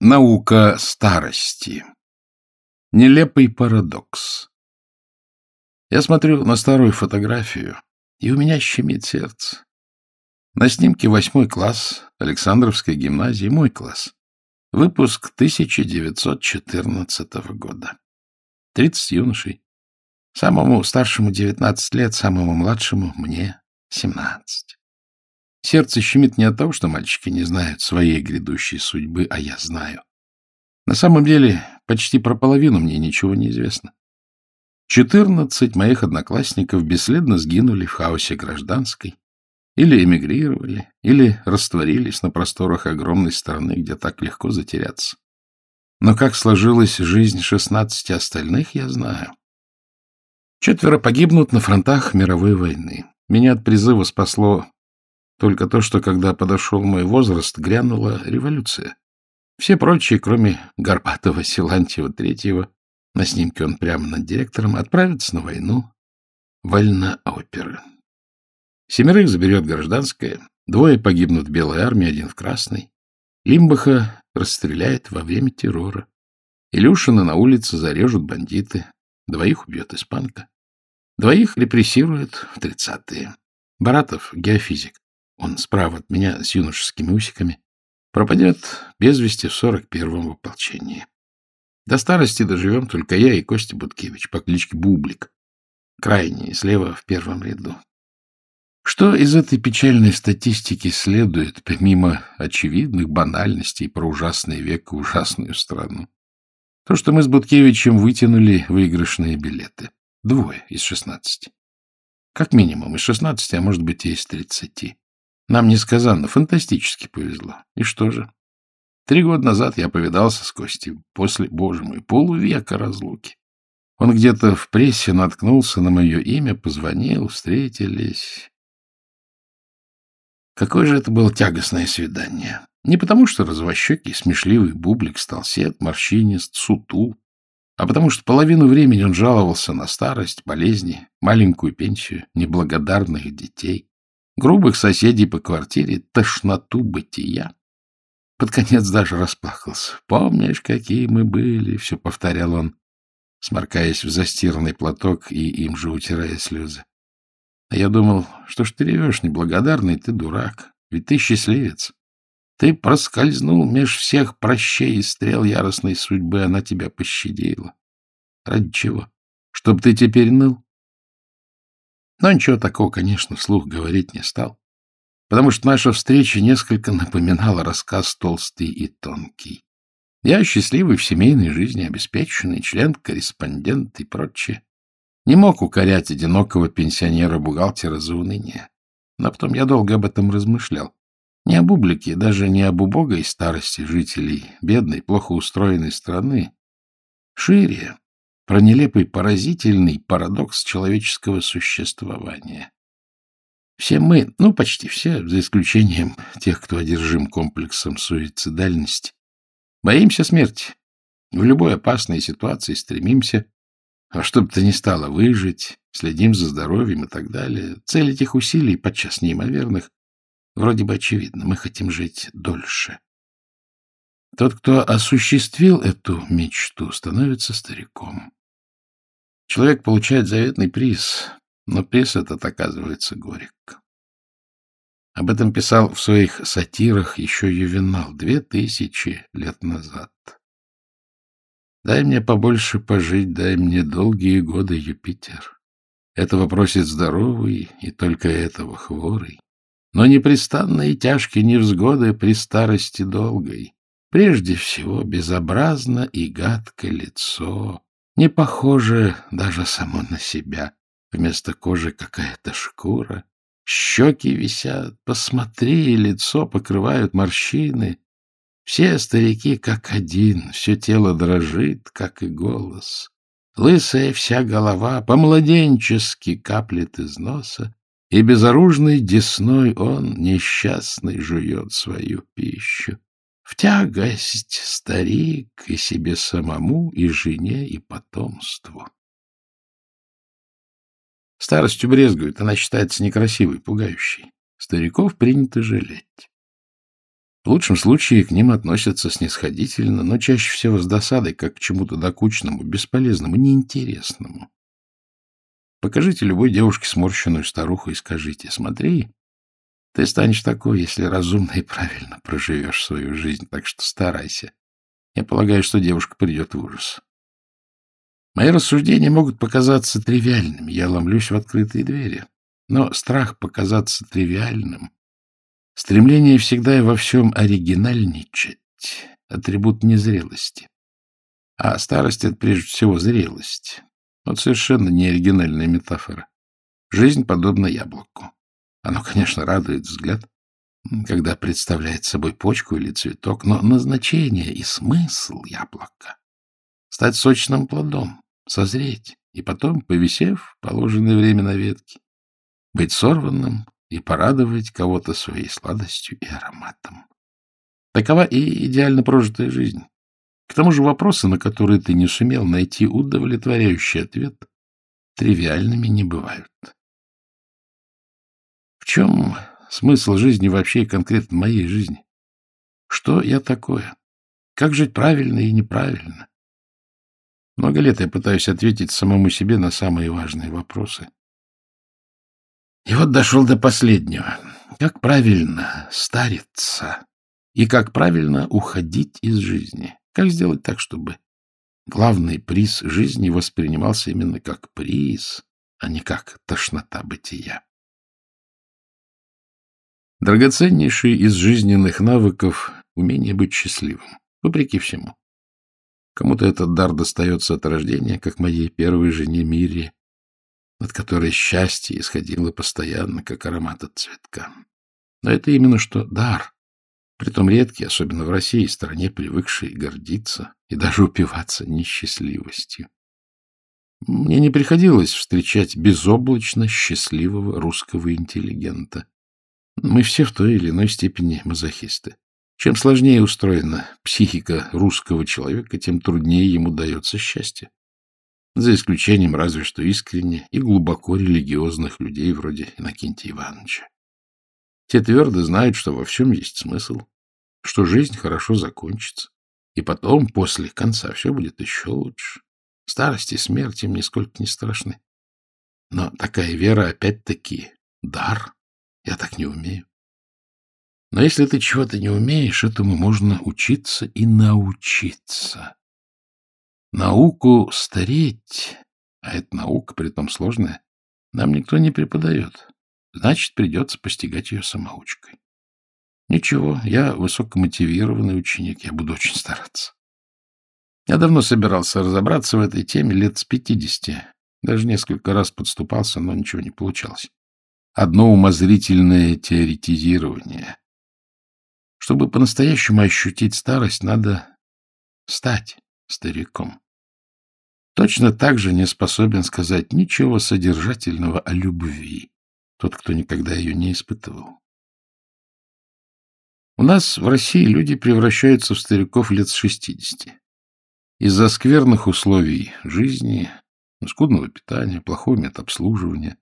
Наука старости. Нелепый парадокс. Я смотрю на старую фотографию, и у меня щемит сердце. На снимке восьмой класс Александровской гимназии, мой класс. Выпуск 1914 года. 30 юношей. Самому старшему 19 лет, самому младшему мне 17. Сердце щемит не от того, что мальчики не знают своей грядущей судьбы, а я знаю. На самом деле, почти про половину мне ничего не известно. Четырнадцать моих одноклассников бесследно сгинули в хаосе гражданской, или эмигрировали, или растворились на просторах огромной страны, где так легко затеряться. Но как сложилась жизнь шестнадцати остальных, я знаю. Четверо погибнут на фронтах мировой войны. Меня от призыва спасло только то, что когда подошел мой возраст, грянула революция. Все прочие, кроме Горбатова Силантьева Третьего, на снимке он прямо над директором, отправятся на войну вольно оперы. Семерых заберет гражданская, двое погибнут в Белой армии, один в Красной. Лимбаха расстреляет во время террора. Илюшина на улице зарежут бандиты, двоих убьет испанка. Двоих репрессируют в тридцатые. Баратов — геофизик. Он справа от меня с юношескими усиками. Пропадет без вести в сорок первом ополчении. До старости доживем только я и Костя Буткевич по кличке Бублик. Крайний, слева в первом ряду. Что из этой печальной статистики следует, помимо очевидных банальностей про ужасный век и ужасную страну? То, что мы с Буткевичем вытянули выигрышные билеты. Двое из шестнадцати. Как минимум из шестнадцати, а может быть и из тридцати. Нам несказанно, фантастически повезло. И что же? Три года назад я повидался с Костей после, боже мой, полувека разлуки. Он где-то в прессе наткнулся на мое имя, позвонил, встретились. Какое же это было тягостное свидание. Не потому, что развощекий, смешливый бублик стал сед, морщинист, сутул, а потому что половину времени он жаловался на старость, болезни, маленькую пенсию, неблагодарных детей грубых соседей по квартире, тошноту бытия. Под конец даже расплакался. «Помнишь, какие мы были?» — все повторял он, сморкаясь в застиранный платок и им же утирая слезы. А я думал, что ж ты ревешь, неблагодарный, ты дурак, ведь ты счастливец. Ты проскользнул меж всех прощей и стрел яростной судьбы, она тебя пощадила. Ради чего? Чтоб ты теперь ныл? Но ничего такого, конечно, вслух говорить не стал, потому что наша встреча несколько напоминала рассказ толстый и тонкий. Я счастливый в семейной жизни, обеспеченный, член-корреспондент и прочее. Не мог укорять одинокого пенсионера-бухгалтера за уныние. Но потом я долго об этом размышлял. Не об бублике, даже не об убогой старости жителей бедной, плохо устроенной страны. Шире, про нелепый поразительный парадокс человеческого существования. Все мы, ну, почти все, за исключением тех, кто одержим комплексом суицидальности, боимся смерти. В любой опасной ситуации стремимся, а чтобы то ни стало, выжить, следим за здоровьем и так далее. Цель этих усилий, подчас неимоверных, вроде бы очевидна. Мы хотим жить дольше. Тот, кто осуществил эту мечту, становится стариком. Человек получает заветный приз, но приз этот оказывается горек. Об этом писал в своих сатирах еще Ювенал две тысячи лет назад. «Дай мне побольше пожить, дай мне долгие годы, Юпитер. Этого просит здоровый и только этого хворый. Но непрестанные тяжкие невзгоды при старости долгой. Прежде всего безобразно и гадко лицо, не похоже даже само на себя. Вместо кожи какая-то шкура. Щеки висят, посмотри, лицо покрывают морщины. Все старики как один, все тело дрожит, как и голос. Лысая вся голова по-младенчески каплет из носа, и безоружный десной он, несчастный, жует свою пищу. В тягость старик и себе самому, и жене, и потомству. Старостью брезгует, она считается некрасивой, пугающей. Стариков принято жалеть. В лучшем случае к ним относятся снисходительно, но чаще всего с досадой, как к чему-то докучному, бесполезному, неинтересному. Покажите любой девушке сморщенную старуху и скажите, смотри, ты станешь такой, если разумно и правильно проживешь свою жизнь, так что старайся. Я полагаю, что девушка придет в ужас. Мои рассуждения могут показаться тривиальными, я ломлюсь в открытые двери. Но страх показаться тривиальным, стремление всегда и во всем оригинальничать — атрибут незрелости. А старость — это прежде всего зрелость. Вот совершенно не оригинальная метафора. Жизнь подобна яблоку. Оно, конечно, радует взгляд, когда представляет собой почку или цветок, но назначение и смысл яблока — стать сочным плодом, созреть и потом, повисев положенное время на ветке, быть сорванным и порадовать кого-то своей сладостью и ароматом. Такова и идеально прожитая жизнь. К тому же вопросы, на которые ты не сумел найти удовлетворяющий ответ, тривиальными не бывают. Чем смысл жизни вообще и конкретно моей жизни? Что я такое? Как жить правильно и неправильно? Много лет я пытаюсь ответить самому себе на самые важные вопросы. И вот дошел до последнего. Как правильно стариться и как правильно уходить из жизни? Как сделать так, чтобы главный приз жизни воспринимался именно как приз, а не как тошнота бытия? Драгоценнейший из жизненных навыков — умение быть счастливым, вопреки всему. Кому-то этот дар достается от рождения, как моей первой жене Мире, от которой счастье исходило постоянно, как аромат от цветка. Но это именно что дар, притом редкий, особенно в России, стране, привыкшей гордиться и даже упиваться несчастливостью. Мне не приходилось встречать безоблачно счастливого русского интеллигента. Мы все в той или иной степени мазохисты. Чем сложнее устроена психика русского человека, тем труднее ему дается счастье за исключением разве что искренне и глубоко религиозных людей вроде Иннокентия Ивановича. Те твердо знают, что во всем есть смысл, что жизнь хорошо закончится, и потом, после конца, все будет еще лучше. Старость и смерть им нисколько не страшны. Но такая вера, опять-таки, дар. Я так не умею. Но если ты чего-то не умеешь, этому можно учиться и научиться. Науку стареть, а эта наука, притом сложная, нам никто не преподает. Значит, придется постигать ее самоучкой. Ничего, я высокомотивированный ученик, я буду очень стараться. Я давно собирался разобраться в этой теме лет с пятидесяти. Даже несколько раз подступался, но ничего не получалось. Одно умозрительное теоретизирование. Чтобы по-настоящему ощутить старость, надо стать стариком. Точно так же не способен сказать ничего содержательного о любви тот, кто никогда ее не испытывал. У нас в России люди превращаются в стариков лет с шестидесяти. Из-за скверных условий жизни, скудного питания, плохого медобслуживания,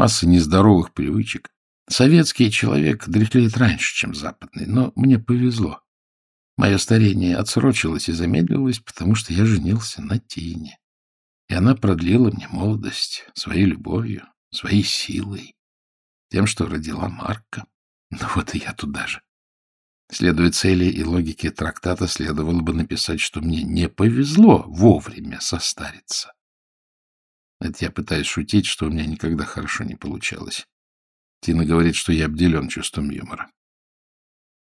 массы нездоровых привычек, советский человек дряхлеет раньше, чем западный, но мне повезло. Мое старение отсрочилось и замедлилось, потому что я женился на Тине. И она продлила мне молодость своей любовью, своей силой, тем, что родила Марка. Ну вот и я туда же. Следуя цели и логике трактата, следовало бы написать, что мне не повезло вовремя состариться. Это я пытаюсь шутить, что у меня никогда хорошо не получалось. Тина говорит, что я обделен чувством юмора.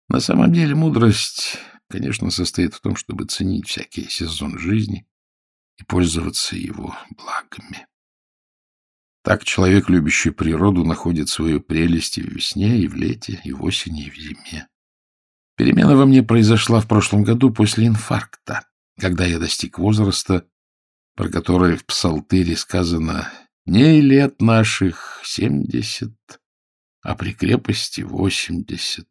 На самом деле мудрость, конечно, состоит в том, чтобы ценить всякий сезон жизни и пользоваться его благами. Так человек, любящий природу, находит свою прелесть и в весне, и в лете, и в осени, и в зиме. Перемена во мне произошла в прошлом году после инфаркта, когда я достиг возраста, про который в псалтыре сказано «не лет наших семьдесят, а при крепости восемьдесят,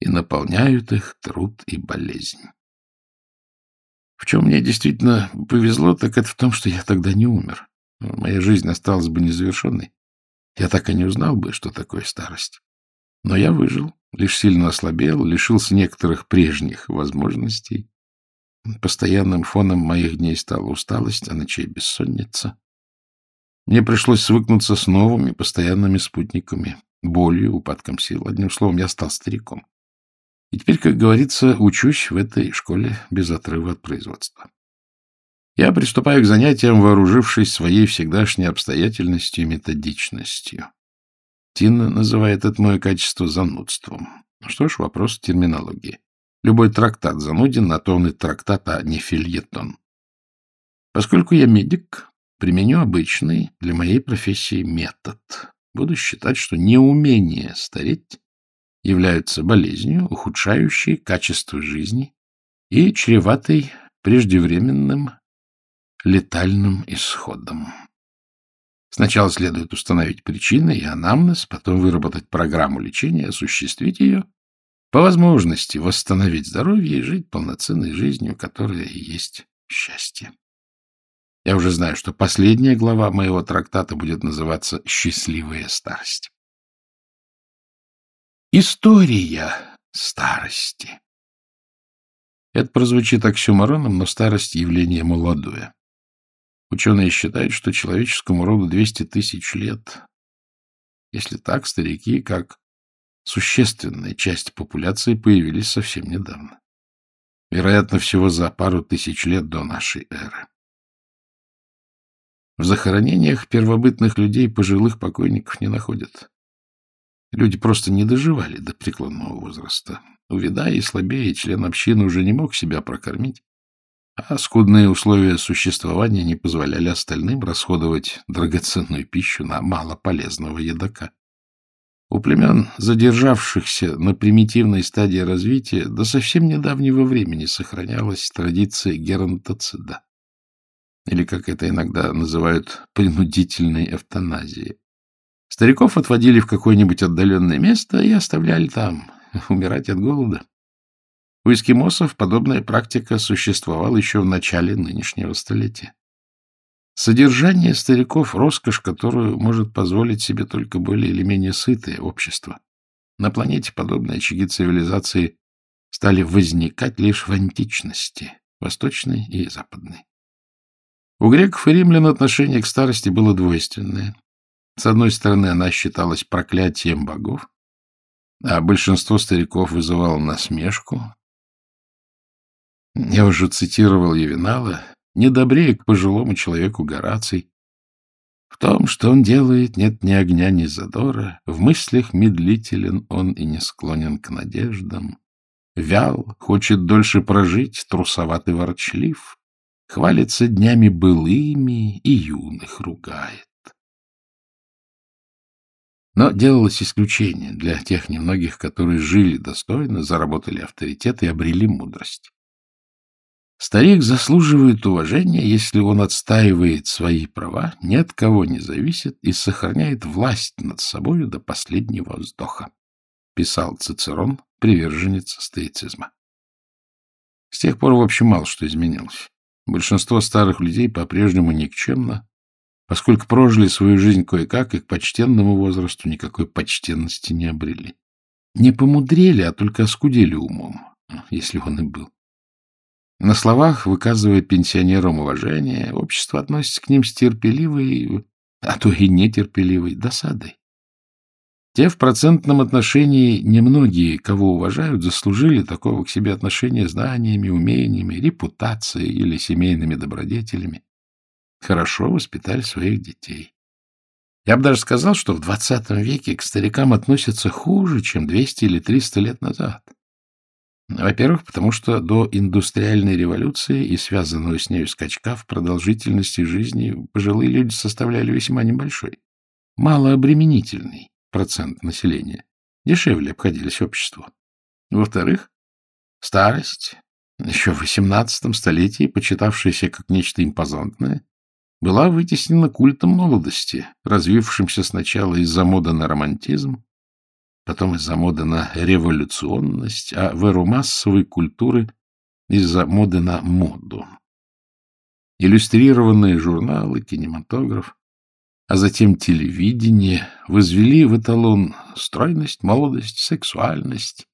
и наполняют их труд и болезнь». В чем мне действительно повезло, так это в том, что я тогда не умер. Моя жизнь осталась бы незавершенной. Я так и не узнал бы, что такое старость. Но я выжил лишь сильно ослабел, лишился некоторых прежних возможностей. Постоянным фоном моих дней стала усталость, а ночей бессонница. Мне пришлось свыкнуться с новыми постоянными спутниками, болью, упадком сил. Одним словом, я стал стариком. И теперь, как говорится, учусь в этой школе без отрыва от производства. Я приступаю к занятиям, вооружившись своей всегдашней обстоятельностью и методичностью. Тина называет это мое качество занудством. Что ж, вопрос терминологии. Любой трактат зануден, на то и трактат, а не фильетон. Поскольку я медик, применю обычный для моей профессии метод. Буду считать, что неумение стареть является болезнью, ухудшающей качество жизни и чреватой преждевременным летальным исходом. Сначала следует установить причины и анамнез, потом выработать программу лечения, осуществить ее, по возможности восстановить здоровье и жить полноценной жизнью, которая и есть счастье. Я уже знаю, что последняя глава моего трактата будет называться «Счастливая старость». История старости. Это прозвучит оксюмороном, но старость — явление молодое. Ученые считают, что человеческому роду 200 тысяч лет. Если так, старики, как существенная часть популяции, появились совсем недавно. Вероятно, всего за пару тысяч лет до нашей эры. В захоронениях первобытных людей пожилых покойников не находят. Люди просто не доживали до преклонного возраста. Увидая и слабее, член общины уже не мог себя прокормить, а скудные условия существования не позволяли остальным расходовать драгоценную пищу на малополезного едока. У племен, задержавшихся на примитивной стадии развития, до совсем недавнего времени сохранялась традиция геронтоцида, или, как это иногда называют, принудительной эвтаназии. Стариков отводили в какое-нибудь отдаленное место и оставляли там умирать от голода. У эскимосов подобная практика существовала еще в начале нынешнего столетия. Содержание стариков — роскошь, которую может позволить себе только более или менее сытое общество. На планете подобные очаги цивилизации стали возникать лишь в античности, восточной и западной. У греков и римлян отношение к старости было двойственное. С одной стороны, она считалась проклятием богов, а большинство стариков вызывало насмешку, я уже цитировал Недобрее к пожилому человеку Гораций. В том, что он делает, нет ни огня, ни задора, в мыслях медлителен он и не склонен к надеждам. Вял, хочет дольше прожить, трусоватый ворчлив, хвалится днями былыми и юных ругает. Но делалось исключение для тех немногих, которые жили достойно, заработали авторитет и обрели мудрость. Старик заслуживает уважения, если он отстаивает свои права, ни от кого не зависит и сохраняет власть над собою до последнего вздоха, писал Цицерон, приверженец стоицизма. С тех пор, в общем, мало что изменилось. Большинство старых людей по-прежнему никчемно, поскольку прожили свою жизнь кое-как и к почтенному возрасту никакой почтенности не обрели. Не помудрели, а только оскудели умом, если он и был. На словах, выказывая пенсионерам уважение, общество относится к ним с терпеливой, а то и нетерпеливой досадой. Те в процентном отношении немногие, кого уважают, заслужили такого к себе отношения знаниями, умениями, репутацией или семейными добродетелями. Хорошо воспитали своих детей. Я бы даже сказал, что в двадцатом веке к старикам относятся хуже, чем 200 или 300 лет назад. Во-первых, потому что до индустриальной революции и связанного с нею скачка в продолжительности жизни пожилые люди составляли весьма небольшой, малообременительный процент населения. Дешевле обходились обществу. Во-вторых, старость, еще в XVIII столетии, почитавшаяся как нечто импозантное, была вытеснена культом молодости, развившимся сначала из-за моды на романтизм, потом из-за моды на революционность, а в эру массовой культуры из-за моды на моду. Иллюстрированные журналы, кинематограф, а затем телевидение возвели в эталон стройность, молодость, сексуальность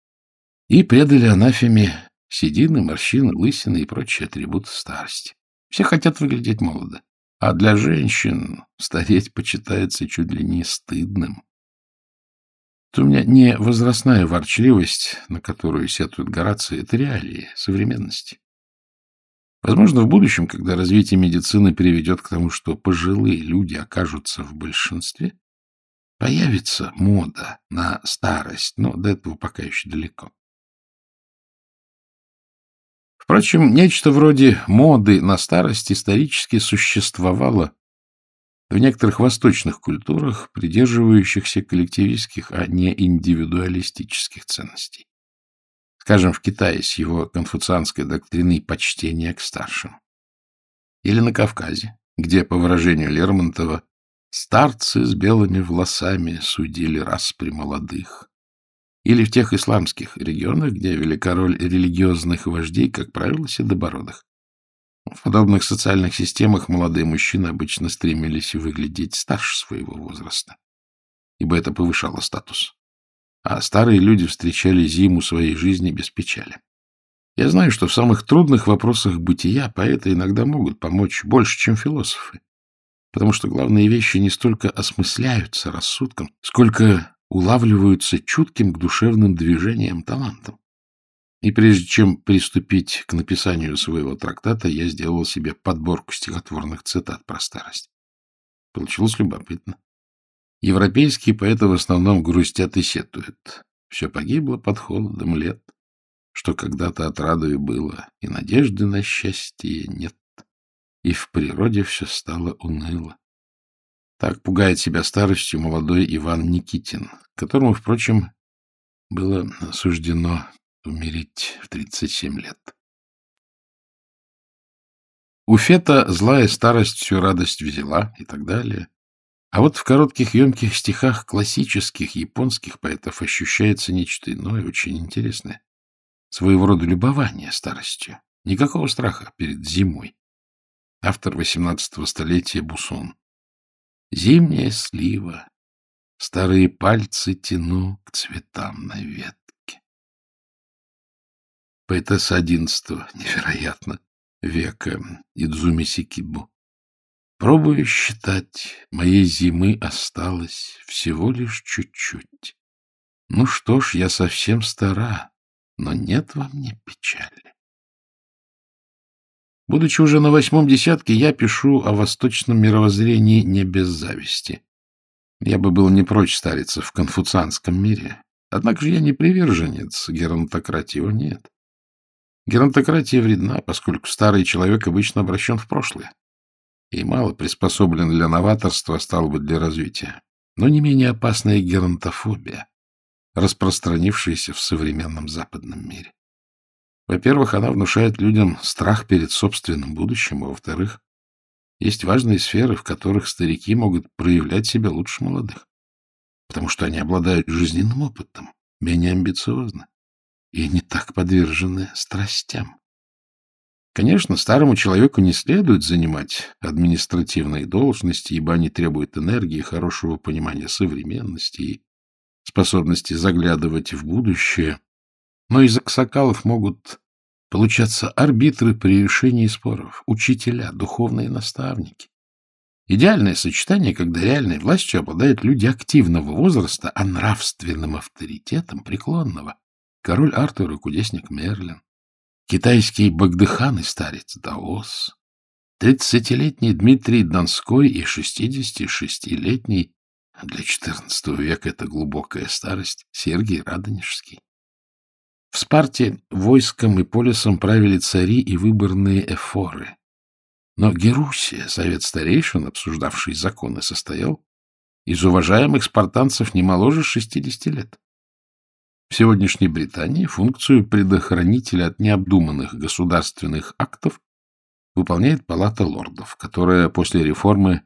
и предали анафеме седины, морщины, лысины и прочие атрибуты старости. Все хотят выглядеть молодо, а для женщин стареть почитается чуть ли не стыдным. Это у меня не возрастная ворчливость, на которую сетуют Гораций, это реалии современности. Возможно, в будущем, когда развитие медицины приведет к тому, что пожилые люди окажутся в большинстве, появится мода на старость, но до этого пока еще далеко. Впрочем, нечто вроде моды на старость исторически существовало в некоторых восточных культурах, придерживающихся коллективистских, а не индивидуалистических ценностей. Скажем, в Китае с его конфуцианской доктриной почтения к старшим. Или на Кавказе, где, по выражению Лермонтова, старцы с белыми волосами судили распри молодых. Или в тех исламских регионах, где велика роль религиозных вождей, как правило, седобородых. В подобных социальных системах молодые мужчины обычно стремились выглядеть старше своего возраста, ибо это повышало статус а старые люди встречали зиму своей жизни без печали. Я знаю, что в самых трудных вопросах бытия поэты иногда могут помочь больше, чем философы, потому что главные вещи не столько осмысляются рассудком, сколько улавливаются чутким к душевным движениям талантом. И прежде чем приступить к написанию своего трактата, я сделал себе подборку стихотворных цитат про старость. Получилось любопытно. Европейские поэты в основном грустят и сетуют. Все погибло под холодом лет, что когда-то отрадою было, и надежды на счастье нет, и в природе все стало уныло. Так пугает себя старостью молодой Иван Никитин, которому, впрочем, было суждено умереть в 37 лет. У Фета злая старость всю радость взяла и так далее. А вот в коротких емких стихах классических японских поэтов ощущается нечто иное, очень интересное. Своего рода любование старостью. Никакого страха перед зимой. Автор XVIII столетия Бусон. Зимняя слива. Старые пальцы тяну к цветам на ветке. Поэтесса XI, невероятно, века Идзуми Сикибу. Пробую считать, моей зимы осталось всего лишь чуть-чуть. Ну что ж, я совсем стара, но нет во мне печали. Будучи уже на восьмом десятке, я пишу о восточном мировоззрении не без зависти. Я бы был не прочь стариться в конфуцианском мире. Однако же я не приверженец геронтократии, нет. Геронтократия вредна, поскольку старый человек обычно обращен в прошлое и мало приспособлен для новаторства, стал бы для развития. Но не менее опасная геронтофобия, распространившаяся в современном западном мире. Во-первых, она внушает людям страх перед собственным будущим, а во-вторых, есть важные сферы, в которых старики могут проявлять себя лучше молодых, потому что они обладают жизненным опытом, менее амбициозны и не так подвержены страстям. Конечно, старому человеку не следует занимать административные должности, ибо они требуют энергии, хорошего понимания современности и способности заглядывать в будущее. Но из аксакалов могут получаться арбитры при решении споров, учителя, духовные наставники. Идеальное сочетание, когда реальной властью обладают люди активного возраста, а нравственным авторитетом преклонного. Король Артур и кудесник Мерлин китайский Багдыхан и старец Даос, тридцатилетний Дмитрий Донской и шестидесяти-шестилетний, для XIV века это глубокая старость, Сергий Радонежский. В Спарте войском и полисом правили цари и выборные эфоры. Но Герусия, совет старейшин, обсуждавший законы, состоял из уважаемых спартанцев не моложе 60 лет. В сегодняшней Британии функцию предохранителя от необдуманных государственных актов выполняет Палата лордов, которая после реформы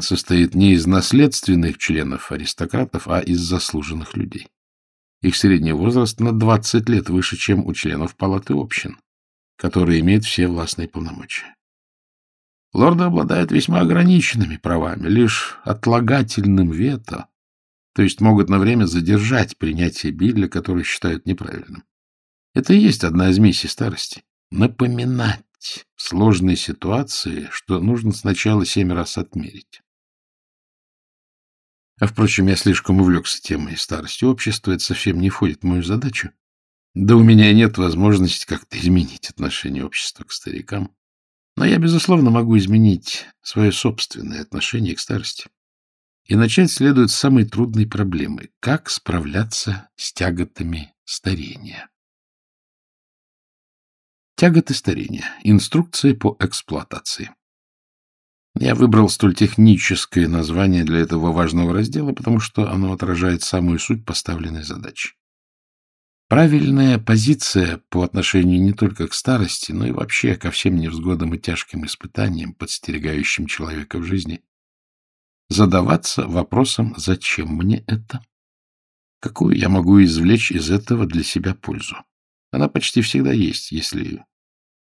состоит не из наследственных членов аристократов, а из заслуженных людей. Их средний возраст на 20 лет выше, чем у членов Палаты общин, которые имеют все властные полномочия. Лорды обладают весьма ограниченными правами, лишь отлагательным вето, то есть могут на время задержать принятие Билля, которое считают неправильным. Это и есть одна из миссий старости — напоминать в сложной ситуации, что нужно сначала семь раз отмерить. А, впрочем, я слишком увлекся темой старости общества, это совсем не входит в мою задачу. Да у меня нет возможности как-то изменить отношение общества к старикам. Но я, безусловно, могу изменить свое собственное отношение к старости. И начать следует с самой трудной проблемы — как справляться с тяготами старения. Тяготы старения. Инструкция по эксплуатации. Я выбрал столь техническое название для этого важного раздела, потому что оно отражает самую суть поставленной задачи. Правильная позиция по отношению не только к старости, но и вообще ко всем невзгодам и тяжким испытаниям, подстерегающим человека в жизни, задаваться вопросом «Зачем мне это?». Какую я могу извлечь из этого для себя пользу? Она почти всегда есть, если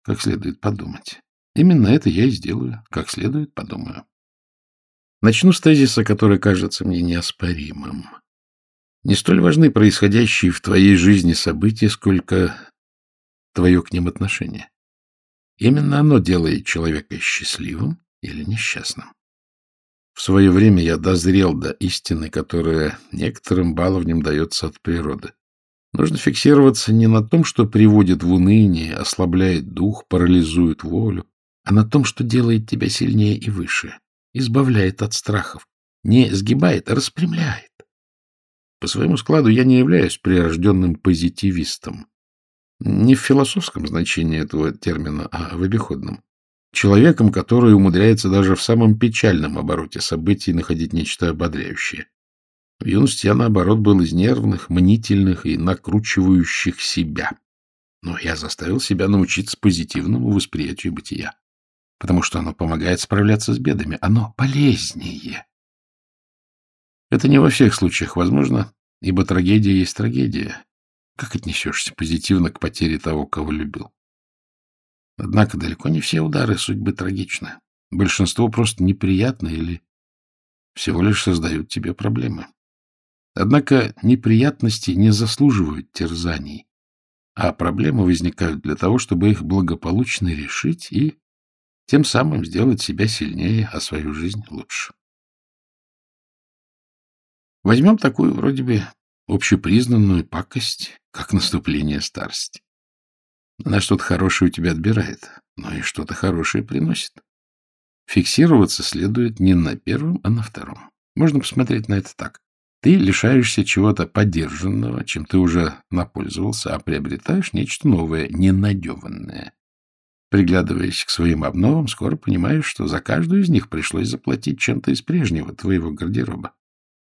как следует подумать. Именно это я и сделаю, как следует подумаю. Начну с тезиса, который кажется мне неоспоримым. Не столь важны происходящие в твоей жизни события, сколько твое к ним отношение. Именно оно делает человека счастливым или несчастным. В свое время я дозрел до истины, которая некоторым баловням дается от природы. Нужно фиксироваться не на том, что приводит в уныние, ослабляет дух, парализует волю, а на том, что делает тебя сильнее и выше, избавляет от страхов, не сгибает, а распрямляет. По своему складу я не являюсь прирожденным позитивистом. Не в философском значении этого термина, а в обиходном. Человеком, который умудряется даже в самом печальном обороте событий находить нечто ободряющее. В юности я, наоборот, был из нервных, мнительных и накручивающих себя. Но я заставил себя научиться позитивному восприятию бытия, потому что оно помогает справляться с бедами, оно полезнее. Это не во всех случаях возможно, ибо трагедия есть трагедия. Как отнесешься позитивно к потере того, кого любил? Однако далеко не все удары судьбы трагичны. Большинство просто неприятны или всего лишь создают тебе проблемы. Однако неприятности не заслуживают терзаний, а проблемы возникают для того, чтобы их благополучно решить и тем самым сделать себя сильнее, а свою жизнь лучше. Возьмем такую вроде бы общепризнанную пакость, как наступление старости. Она что-то хорошее у тебя отбирает, но и что-то хорошее приносит. Фиксироваться следует не на первом, а на втором. Можно посмотреть на это так. Ты лишаешься чего-то подержанного, чем ты уже напользовался, а приобретаешь нечто новое, ненадеванное. Приглядываясь к своим обновам, скоро понимаешь, что за каждую из них пришлось заплатить чем-то из прежнего твоего гардероба.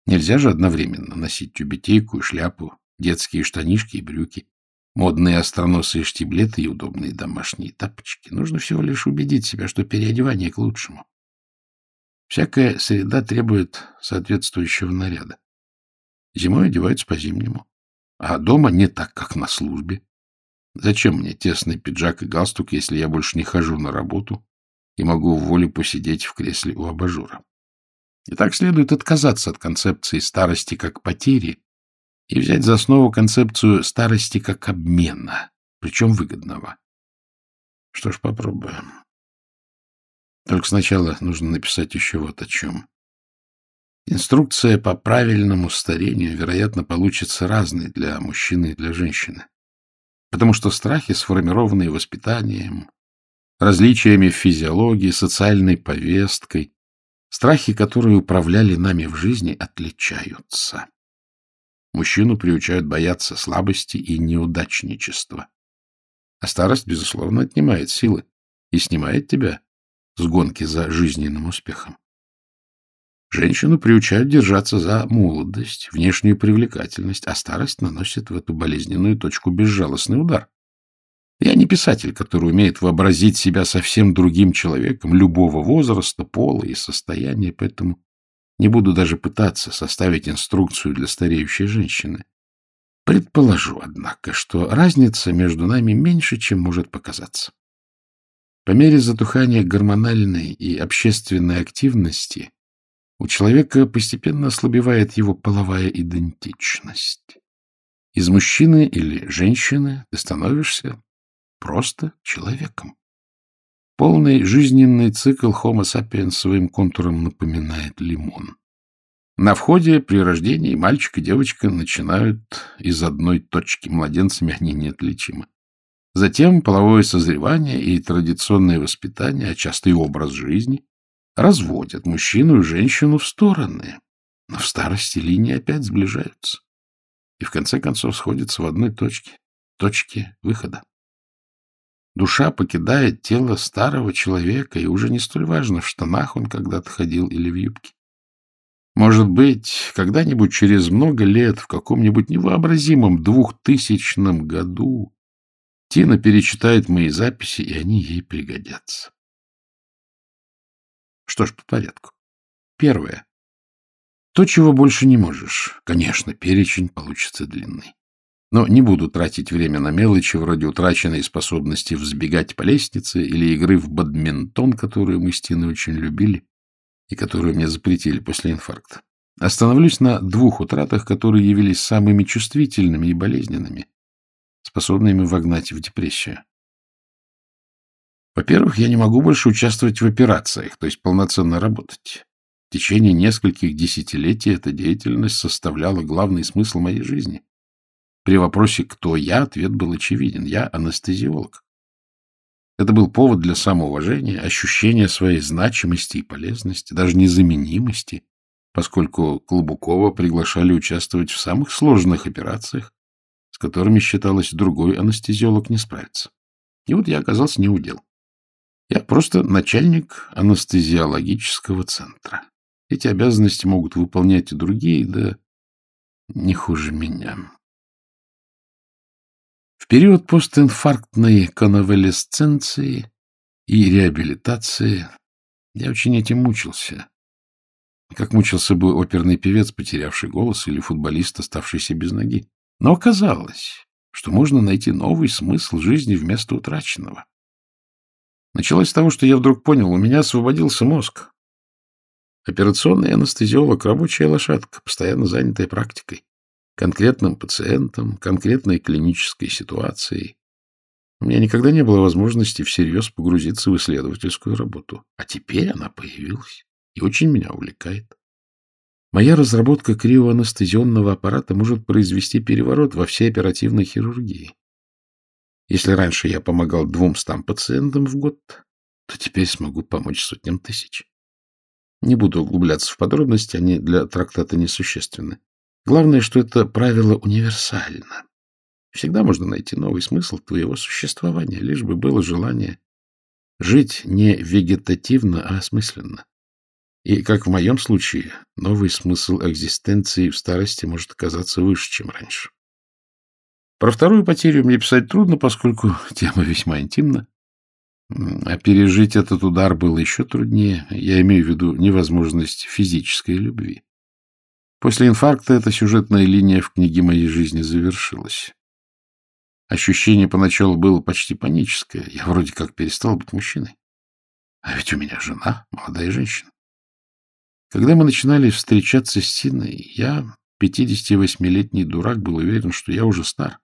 Нельзя же одновременно носить тюбетейку и шляпу, детские штанишки и брюки, модные остроносые штиблеты и удобные домашние тапочки. Нужно всего лишь убедить себя, что переодевание к лучшему. Всякая среда требует соответствующего наряда. Зимой одеваются по-зимнему, а дома не так, как на службе. Зачем мне тесный пиджак и галстук, если я больше не хожу на работу и могу в воле посидеть в кресле у абажура? И так следует отказаться от концепции старости как потери и взять за основу концепцию старости как обмена, причем выгодного. Что ж, попробуем. Только сначала нужно написать еще вот о чем. Инструкция по правильному старению, вероятно, получится разной для мужчины и для женщины. Потому что страхи, сформированные воспитанием, различиями в физиологии, социальной повесткой, Страхи, которые управляли нами в жизни, отличаются. Мужчину приучают бояться слабости и неудачничества. А старость, безусловно, отнимает силы и снимает тебя с гонки за жизненным успехом. Женщину приучают держаться за молодость, внешнюю привлекательность, а старость наносит в эту болезненную точку безжалостный удар. Я не писатель, который умеет вообразить себя совсем другим человеком любого возраста, пола и состояния, поэтому не буду даже пытаться составить инструкцию для стареющей женщины. Предположу, однако, что разница между нами меньше, чем может показаться. По мере затухания гормональной и общественной активности у человека постепенно ослабевает его половая идентичность. Из мужчины или женщины ты становишься просто человеком. Полный жизненный цикл Homo sapiens своим контуром напоминает лимон. На входе при рождении мальчик и девочка начинают из одной точки. Младенцами они неотличимы. Затем половое созревание и традиционное воспитание, а часто и образ жизни, разводят мужчину и женщину в стороны. Но в старости линии опять сближаются. И в конце концов сходятся в одной точке, точке выхода. Душа покидает тело старого человека, и уже не столь важно, в штанах он когда-то ходил или в юбке. Может быть, когда-нибудь через много лет, в каком-нибудь невообразимом двухтысячном году, Тина перечитает мои записи, и они ей пригодятся. Что ж, по порядку. Первое. То, чего больше не можешь. Конечно, перечень получится длинный. Но не буду тратить время на мелочи, вроде утраченной способности взбегать по лестнице или игры в бадминтон, которую мы с Тиной очень любили и которую мне запретили после инфаркта. Остановлюсь на двух утратах, которые явились самыми чувствительными и болезненными, способными вогнать в депрессию. Во-первых, я не могу больше участвовать в операциях, то есть полноценно работать. В течение нескольких десятилетий эта деятельность составляла главный смысл моей жизни. При вопросе «кто я?» ответ был очевиден. Я анестезиолог. Это был повод для самоуважения, ощущения своей значимости и полезности, даже незаменимости, поскольку Клобукова приглашали участвовать в самых сложных операциях, с которыми, считалось, другой анестезиолог не справится. И вот я оказался не у дел. Я просто начальник анестезиологического центра. Эти обязанности могут выполнять и другие, да не хуже меня. В период постинфарктной конвалесценции и реабилитации я очень этим мучился. Как мучился бы оперный певец, потерявший голос, или футболист, оставшийся без ноги. Но оказалось, что можно найти новый смысл жизни вместо утраченного. Началось с того, что я вдруг понял, у меня освободился мозг. Операционный анестезиолог — рабочая лошадка, постоянно занятая практикой конкретным пациентом, конкретной клинической ситуацией. У меня никогда не было возможности всерьез погрузиться в исследовательскую работу. А теперь она появилась и очень меня увлекает. Моя разработка криоанестезионного аппарата может произвести переворот во всей оперативной хирургии. Если раньше я помогал двумстам пациентам в год, то теперь смогу помочь сотням тысяч. Не буду углубляться в подробности, они для трактата несущественны. Главное, что это правило универсально. Всегда можно найти новый смысл твоего существования, лишь бы было желание жить не вегетативно, а осмысленно. И, как в моем случае, новый смысл экзистенции в старости может оказаться выше, чем раньше. Про вторую потерю мне писать трудно, поскольку тема весьма интимна. А пережить этот удар было еще труднее. Я имею в виду невозможность физической любви. После инфаркта эта сюжетная линия в книге моей жизни завершилась. Ощущение поначалу было почти паническое. Я вроде как перестал быть мужчиной. А ведь у меня жена, молодая женщина. Когда мы начинали встречаться с Тиной, я, 58-летний дурак, был уверен, что я уже стар,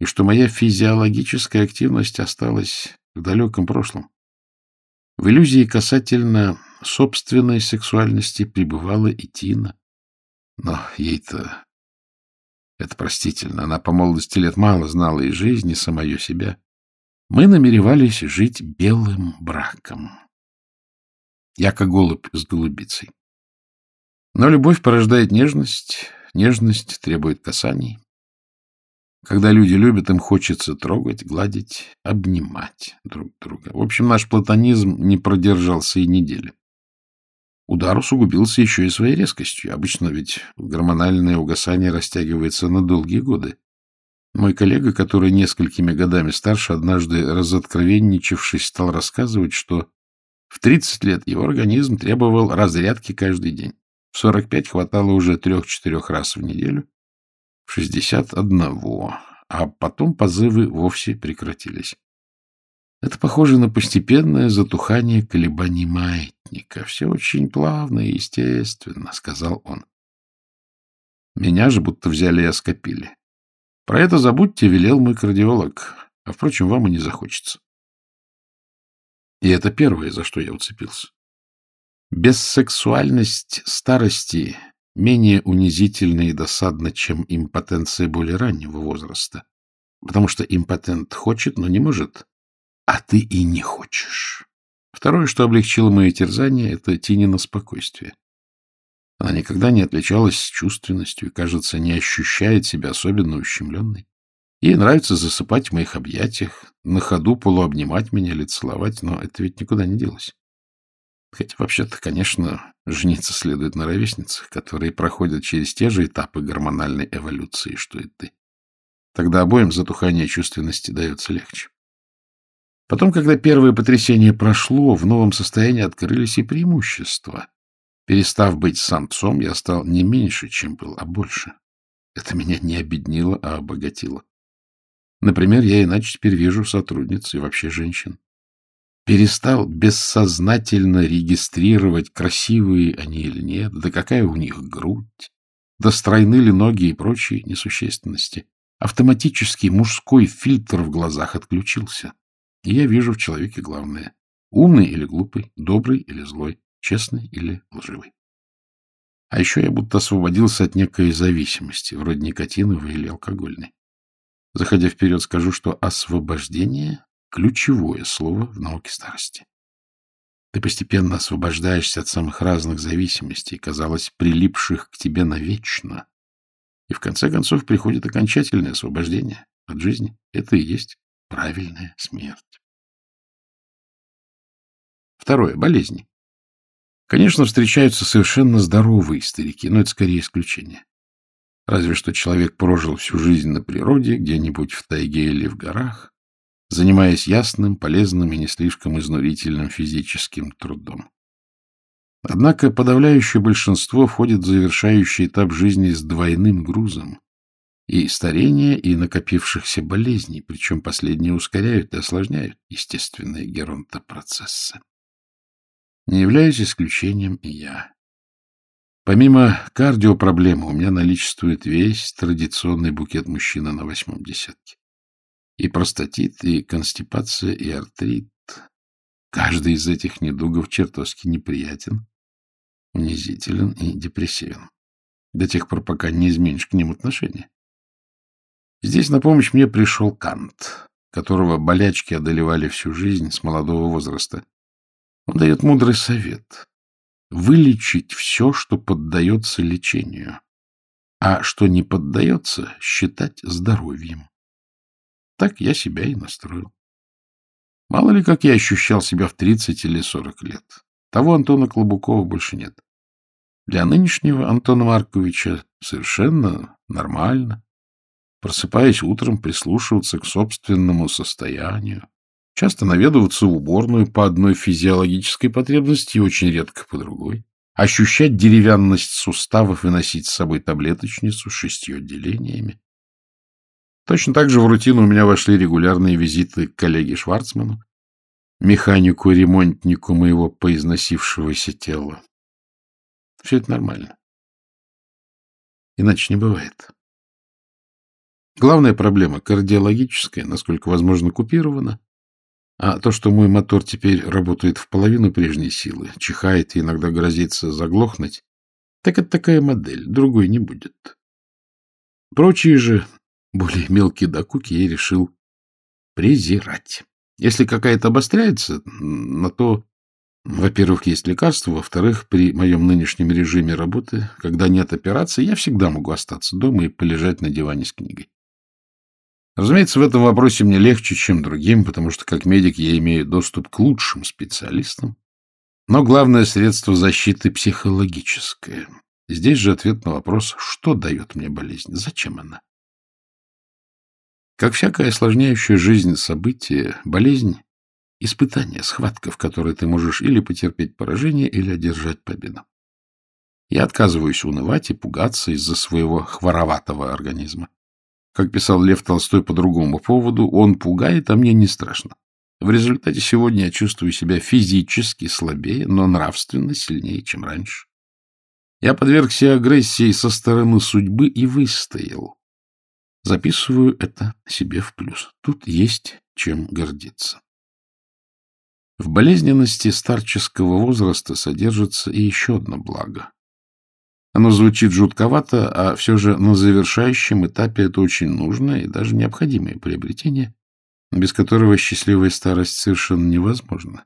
и что моя физиологическая активность осталась в далеком прошлом. В иллюзии касательно собственной сексуальности пребывала и Тина. Но ей-то это простительно. Она по молодости лет мало знала и жизни, и самое себя. Мы намеревались жить белым браком. Яко голубь с голубицей. Но любовь порождает нежность, нежность требует касаний. Когда люди любят, им хочется трогать, гладить, обнимать друг друга. В общем, наш платонизм не продержался и недели. Удар усугубился еще и своей резкостью. Обычно ведь гормональное угасание растягивается на долгие годы. Мой коллега, который несколькими годами старше, однажды разоткровенничавшись, стал рассказывать, что в 30 лет его организм требовал разрядки каждый день. В 45 хватало уже трех-четырех раз в неделю, в 60 — одного, а потом позывы вовсе прекратились. Это похоже на постепенное затухание колебаний маятника. Все очень плавно и естественно, — сказал он. Меня же будто взяли и оскопили. Про это забудьте, велел мой кардиолог. А, впрочем, вам и не захочется. И это первое, за что я уцепился. Бессексуальность старости менее унизительна и досадна, чем импотенция более раннего возраста. Потому что импотент хочет, но не может, а ты и не хочешь. Второе, что облегчило мои терзания, — это Тинина спокойствие. Она никогда не отличалась чувственностью и, кажется, не ощущает себя особенно ущемленной. Ей нравится засыпать в моих объятиях, на ходу полуобнимать меня или целовать, но это ведь никуда не делось. Хотя, вообще-то, конечно, жениться следует на ровесницах, которые проходят через те же этапы гормональной эволюции, что и ты. Тогда обоим затухание чувственности дается легче. Потом, когда первое потрясение прошло, в новом состоянии открылись и преимущества. Перестав быть самцом, я стал не меньше, чем был, а больше. Это меня не обеднило, а обогатило. Например, я иначе теперь вижу сотрудниц и вообще женщин. Перестал бессознательно регистрировать, красивые они или нет, да какая у них грудь, да стройны ли ноги и прочие несущественности. Автоматический мужской фильтр в глазах отключился. И я вижу в человеке главное. Умный или глупый, добрый или злой, честный или лживый. А еще я будто освободился от некой зависимости, вроде никотиновой или алкогольной. Заходя вперед, скажу, что освобождение — ключевое слово в науке старости. Ты постепенно освобождаешься от самых разных зависимостей, казалось, прилипших к тебе навечно. И в конце концов приходит окончательное освобождение от жизни. Это и есть правильная смерть. Второе. Болезни. Конечно, встречаются совершенно здоровые старики, но это скорее исключение. Разве что человек прожил всю жизнь на природе, где-нибудь в тайге или в горах, занимаясь ясным, полезным и не слишком изнурительным физическим трудом. Однако подавляющее большинство входит в завершающий этап жизни с двойным грузом и старения, и накопившихся болезней, причем последние ускоряют и осложняют естественные геронтопроцессы. Не являюсь исключением и я. Помимо кардиопроблемы у меня наличествует весь традиционный букет мужчины на восьмом десятке. И простатит, и констипация, и артрит. Каждый из этих недугов чертовски неприятен, унизителен и депрессивен. До тех пор, пока не изменишь к ним отношения. Здесь на помощь мне пришел Кант, которого болячки одолевали всю жизнь с молодого возраста. Он дает мудрый совет вылечить все, что поддается лечению, а что не поддается, считать здоровьем. Так я себя и настроил. Мало ли, как я ощущал себя в 30 или 40 лет. Того Антона Клобукова больше нет. Для нынешнего Антона Марковича совершенно нормально, просыпаясь утром, прислушиваться к собственному состоянию, часто наведываться в уборную по одной физиологической потребности и очень редко по другой, ощущать деревянность суставов и носить с собой таблеточницу с шестью отделениями. Точно так же в рутину у меня вошли регулярные визиты к коллеге Шварцману, механику-ремонтнику моего поизносившегося тела. Все это нормально. Иначе не бывает. Главная проблема кардиологическая, насколько возможно, купирована, а то, что мой мотор теперь работает в половину прежней силы, чихает и иногда грозится заглохнуть, так это такая модель, другой не будет. Прочие же, более мелкие докуки, я решил презирать. Если какая-то обостряется, на то, во-первых, есть лекарства, во-вторых, при моем нынешнем режиме работы, когда нет операции, я всегда могу остаться дома и полежать на диване с книгой. Разумеется, в этом вопросе мне легче, чем другим, потому что как медик я имею доступ к лучшим специалистам. Но главное средство защиты психологическое. Здесь же ответ на вопрос, что дает мне болезнь, зачем она. Как всякое осложняющее жизнь событие, болезнь — испытание, схватка, в которой ты можешь или потерпеть поражение, или одержать победу. Я отказываюсь унывать и пугаться из-за своего хвороватого организма. Как писал Лев Толстой по другому поводу, он пугает, а мне не страшно. В результате сегодня я чувствую себя физически слабее, но нравственно сильнее, чем раньше. Я подвергся агрессии со стороны судьбы и выстоял. Записываю это себе в плюс. Тут есть чем гордиться. В болезненности старческого возраста содержится и еще одно благо. Оно звучит жутковато, а все же на завершающем этапе это очень нужное и даже необходимое приобретение, без которого счастливая старость совершенно невозможна.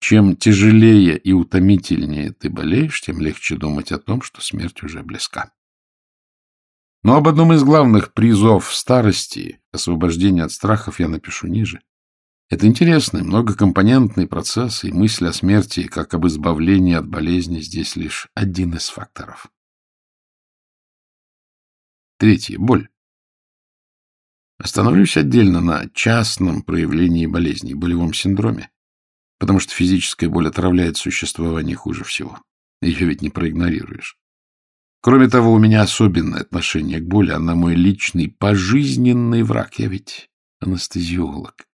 Чем тяжелее и утомительнее ты болеешь, тем легче думать о том, что смерть уже близка. Но об одном из главных призов старости, освобождения от страхов, я напишу ниже. Это интересный, многокомпонентный процесс, и мысль о смерти, как об избавлении от болезни, здесь лишь один из факторов. Третье. Боль. Остановлюсь отдельно на частном проявлении болезни, болевом синдроме, потому что физическая боль отравляет существование хуже всего. Ее ведь не проигнорируешь. Кроме того, у меня особенное отношение к боли. Она мой личный, пожизненный враг. Я ведь анестезиолог.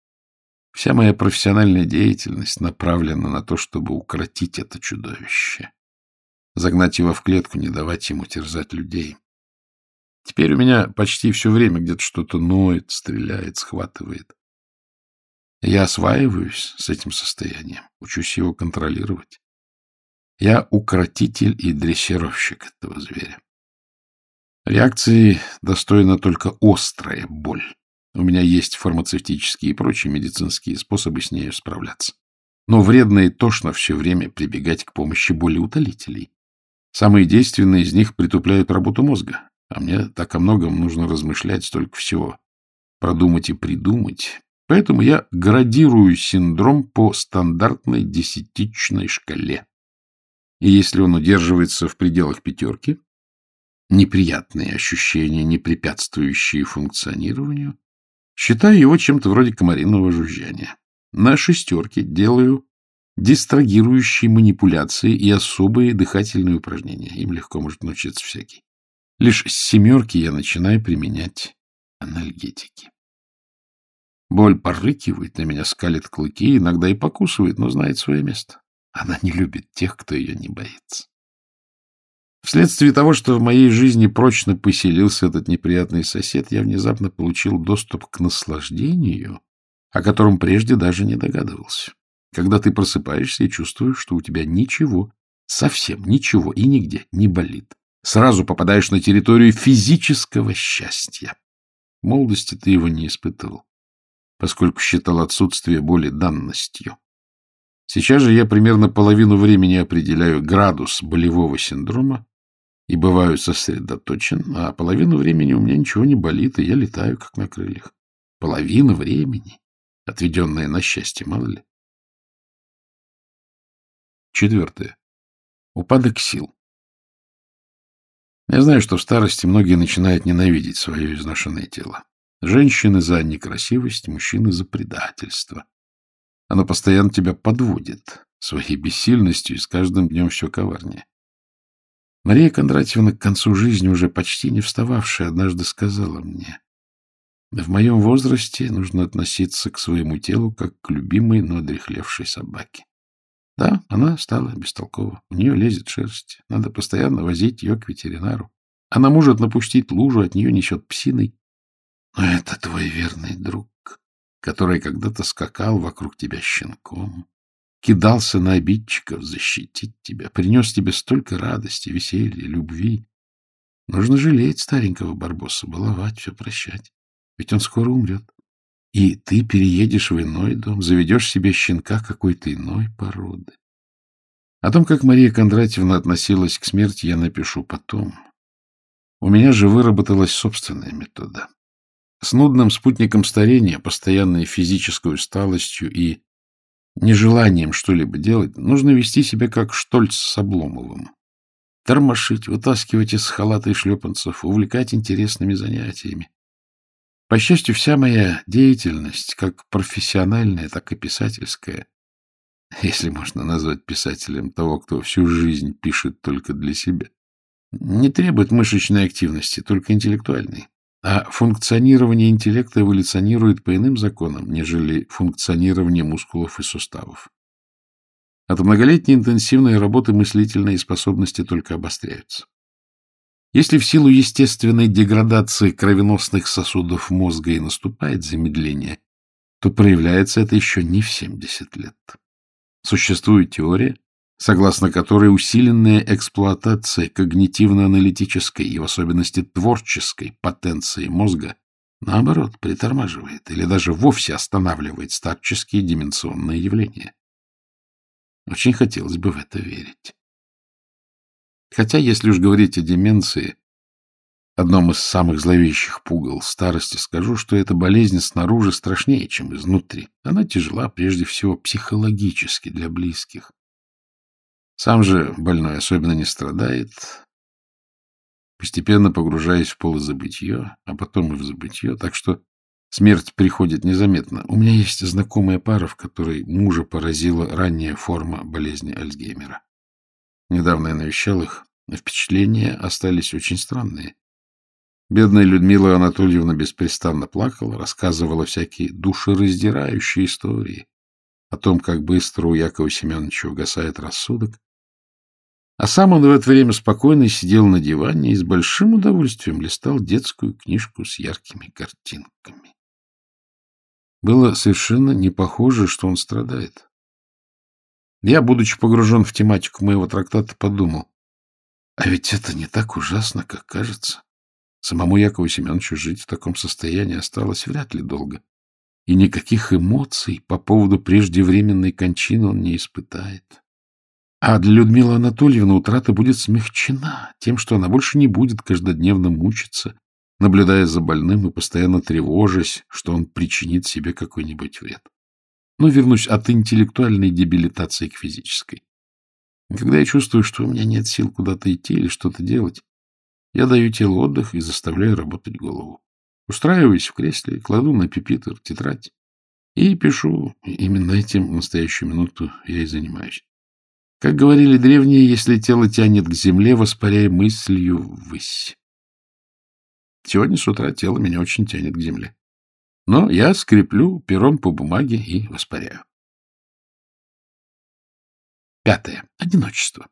Вся моя профессиональная деятельность направлена на то, чтобы укротить это чудовище. Загнать его в клетку, не давать ему терзать людей. Теперь у меня почти все время где-то что-то ноет, стреляет, схватывает. Я осваиваюсь с этим состоянием, учусь его контролировать. Я укротитель и дрессировщик этого зверя. Реакции достойна только острая боль. У меня есть фармацевтические и прочие медицинские способы с ней справляться. Но вредно и тошно все время прибегать к помощи болеутолителей. Самые действенные из них притупляют работу мозга, а мне так о многом нужно размышлять столько всего. Продумать и придумать. Поэтому я градирую синдром по стандартной десятичной шкале. И если он удерживается в пределах пятерки, неприятные ощущения, не препятствующие функционированию, считаю его чем-то вроде комариного жужжания. На шестерке делаю дистрагирующие манипуляции и особые дыхательные упражнения. Им легко может научиться всякий. Лишь с семерки я начинаю применять анальгетики. Боль порыкивает на меня, скалит клыки, иногда и покусывает, но знает свое место. Она не любит тех, кто ее не боится. Вследствие того, что в моей жизни прочно поселился этот неприятный сосед, я внезапно получил доступ к наслаждению, о котором прежде даже не догадывался. Когда ты просыпаешься и чувствуешь, что у тебя ничего, совсем ничего и нигде не болит, сразу попадаешь на территорию физического счастья. В молодости ты его не испытывал, поскольку считал отсутствие боли данностью. Сейчас же я примерно половину времени определяю градус болевого синдрома и бываю сосредоточен, а половину времени у меня ничего не болит, и я летаю, как на крыльях. Половина времени, отведенная на счастье, мало ли. Четвертое. Упадок сил. Я знаю, что в старости многие начинают ненавидеть свое изношенное тело. Женщины за некрасивость, мужчины за предательство. Оно постоянно тебя подводит своей бессильностью и с каждым днем все коварнее. Мария Кондратьевна к концу жизни, уже почти не встававшая, однажды сказала мне, в моем возрасте нужно относиться к своему телу как к любимой, но дряхлевшей собаке. Да, она стала бестолкова. У нее лезет шерсть. Надо постоянно возить ее к ветеринару. Она может напустить лужу, от нее несет псиной. Но это твой верный друг который когда-то скакал вокруг тебя щенком, кидался на обидчиков защитить тебя, принес тебе столько радости, веселья, любви. Нужно жалеть старенького Барбоса, баловать, все прощать. Ведь он скоро умрет. И ты переедешь в иной дом, заведешь себе щенка какой-то иной породы. О том, как Мария Кондратьевна относилась к смерти, я напишу потом. У меня же выработалась собственная метода. С нудным спутником старения, постоянной физической усталостью и нежеланием что-либо делать, нужно вести себя как Штольц с Обломовым. Тормошить, вытаскивать из халата и шлепанцев, увлекать интересными занятиями. По счастью, вся моя деятельность, как профессиональная, так и писательская, если можно назвать писателем того, кто всю жизнь пишет только для себя, не требует мышечной активности, только интеллектуальной. А функционирование интеллекта эволюционирует по иным законам, нежели функционирование мускулов и суставов. От многолетней интенсивной работы мыслительные способности только обостряются. Если в силу естественной деградации кровеносных сосудов мозга и наступает замедление, то проявляется это еще не в 70 лет. Существует теория, согласно которой усиленная эксплуатация когнитивно-аналитической и в особенности творческой потенции мозга наоборот притормаживает или даже вовсе останавливает старческие дименционные явления. Очень хотелось бы в это верить. Хотя, если уж говорить о деменции, одном из самых зловещих пугал старости, скажу, что эта болезнь снаружи страшнее, чем изнутри. Она тяжела прежде всего психологически для близких. Сам же больной особенно не страдает, постепенно погружаясь в полузабытье, а потом и в забытье, так что смерть приходит незаметно. У меня есть знакомая пара, в которой мужа поразила ранняя форма болезни Альцгеймера. Недавно я навещал их, впечатления остались очень странные. Бедная Людмила Анатольевна беспрестанно плакала, рассказывала всякие душераздирающие истории о том, как быстро у Якова Семеновича угасает рассудок, а сам он в это время спокойно сидел на диване и с большим удовольствием листал детскую книжку с яркими картинками. Было совершенно не похоже, что он страдает. Я, будучи погружен в тематику моего трактата, подумал, а ведь это не так ужасно, как кажется. Самому Якову Семеновичу жить в таком состоянии осталось вряд ли долго, и никаких эмоций по поводу преждевременной кончины он не испытает. А для Людмилы Анатольевны утрата будет смягчена тем, что она больше не будет каждодневно мучиться, наблюдая за больным и постоянно тревожась, что он причинит себе какой-нибудь вред. Но вернусь от интеллектуальной дебилитации к физической. Когда я чувствую, что у меня нет сил куда-то идти или что-то делать, я даю телу отдых и заставляю работать голову. Устраиваюсь в кресле, кладу на пипитер тетрадь и пишу. Именно этим в настоящую минуту я и занимаюсь. Как говорили древние, если тело тянет к земле, воспаряй мыслью ввысь. Сегодня с утра тело меня очень тянет к земле. Но я скреплю пером по бумаге и воспаряю. Пятое. Одиночество.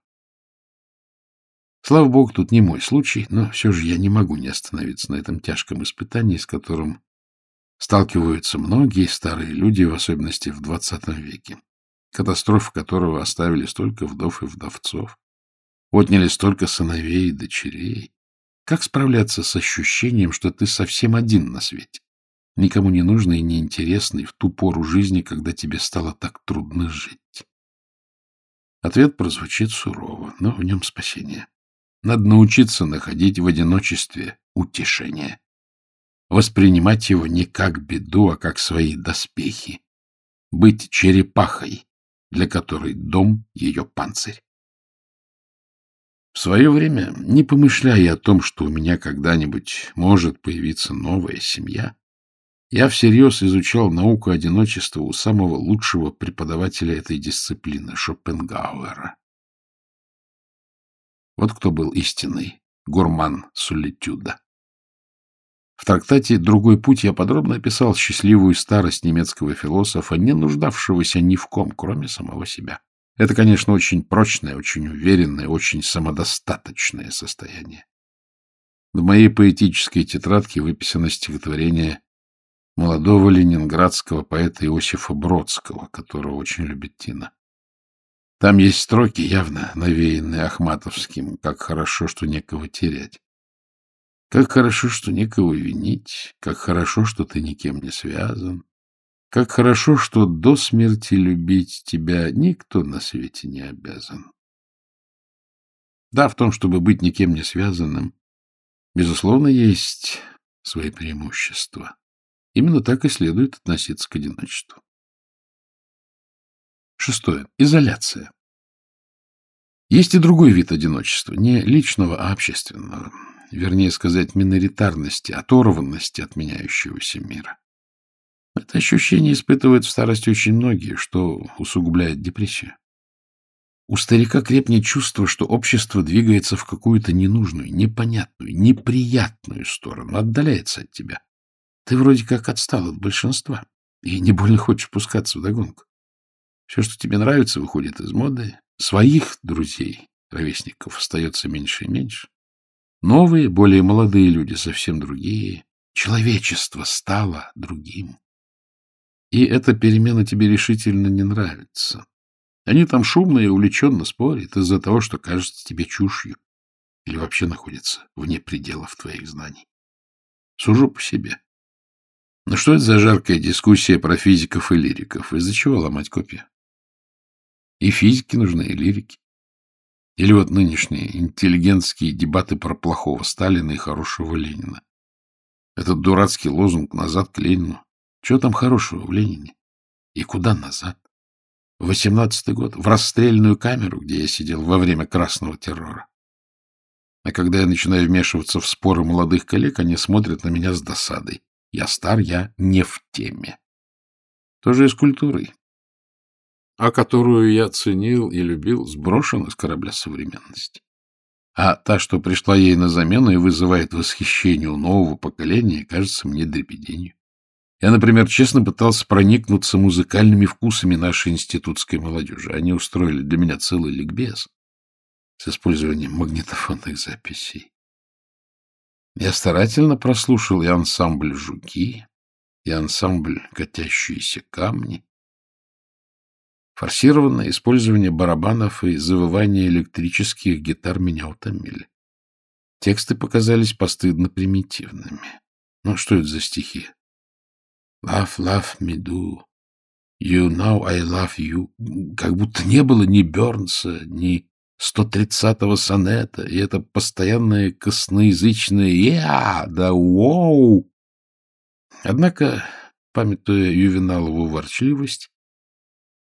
Слава богу, тут не мой случай, но все же я не могу не остановиться на этом тяжком испытании, с которым сталкиваются многие старые люди, в особенности в XX веке катастрофы которого оставили столько вдов и вдовцов, отняли столько сыновей и дочерей. Как справляться с ощущением, что ты совсем один на свете, никому не нужный и неинтересный в ту пору жизни, когда тебе стало так трудно жить? Ответ прозвучит сурово, но в нем спасение. Надо научиться находить в одиночестве утешение. Воспринимать его не как беду, а как свои доспехи. Быть черепахой, для которой дом — ее панцирь. В свое время, не помышляя о том, что у меня когда-нибудь может появиться новая семья, я всерьез изучал науку одиночества у самого лучшего преподавателя этой дисциплины, Шопенгауэра. Вот кто был истинный гурман солитюда. В трактате «Другой путь» я подробно описал счастливую старость немецкого философа, не нуждавшегося ни в ком, кроме самого себя. Это, конечно, очень прочное, очень уверенное, очень самодостаточное состояние. В моей поэтической тетрадке выписано стихотворение молодого ленинградского поэта Иосифа Бродского, которого очень любит Тина. Там есть строки, явно навеянные Ахматовским, как хорошо, что некого терять. Как хорошо, что некого винить, как хорошо, что ты никем не связан, как хорошо, что до смерти любить тебя никто на свете не обязан. Да, в том, чтобы быть никем не связанным, безусловно, есть свои преимущества. Именно так и следует относиться к одиночеству. Шестое. Изоляция. Есть и другой вид одиночества, не личного, а общественного вернее сказать, миноритарности, оторванности от меняющегося мира. Это ощущение испытывают в старости очень многие, что усугубляет депрессию. У старика крепнет чувство, что общество двигается в какую-то ненужную, непонятную, неприятную сторону, отдаляется от тебя. Ты вроде как отстал от большинства и не больно хочешь пускаться в догонку. Все, что тебе нравится, выходит из моды. Своих друзей, ровесников, остается меньше и меньше. Новые, более молодые люди совсем другие. Человечество стало другим. И эта перемена тебе решительно не нравится. Они там шумно и увлеченно спорят из-за того, что кажется тебе чушью или вообще находится вне пределов твоих знаний. Сужу по себе. Но что это за жаркая дискуссия про физиков и лириков? Из-за чего ломать копья? И физики нужны, и лирики. Или вот нынешние интеллигентские дебаты про плохого Сталина и хорошего Ленина. Этот дурацкий лозунг «назад к Ленину». Чего там хорошего в Ленине? И куда назад? Восемнадцатый год, в расстрельную камеру, где я сидел во время красного террора. А когда я начинаю вмешиваться в споры молодых коллег, они смотрят на меня с досадой. Я стар, я не в теме. Тоже и с культурой, а которую я ценил и любил, сброшена с корабля современности. А та, что пришла ей на замену и вызывает восхищение у нового поколения, кажется мне дребеденью. Я, например, честно пытался проникнуться музыкальными вкусами нашей институтской молодежи. Они устроили для меня целый ликбез с использованием магнитофонных записей. Я старательно прослушал и ансамбль «Жуки», и ансамбль «Катящиеся камни». Форсированное использование барабанов и завывание электрических гитар меня утомили. Тексты показались постыдно примитивными. Ну, что это за стихи? Love, love me do. You know I love you. Как будто не было ни Бернса, ни 130-го сонета, и это постоянное косноязычное «я», да «воу». Однако, памятуя Ювеналову ворчливость,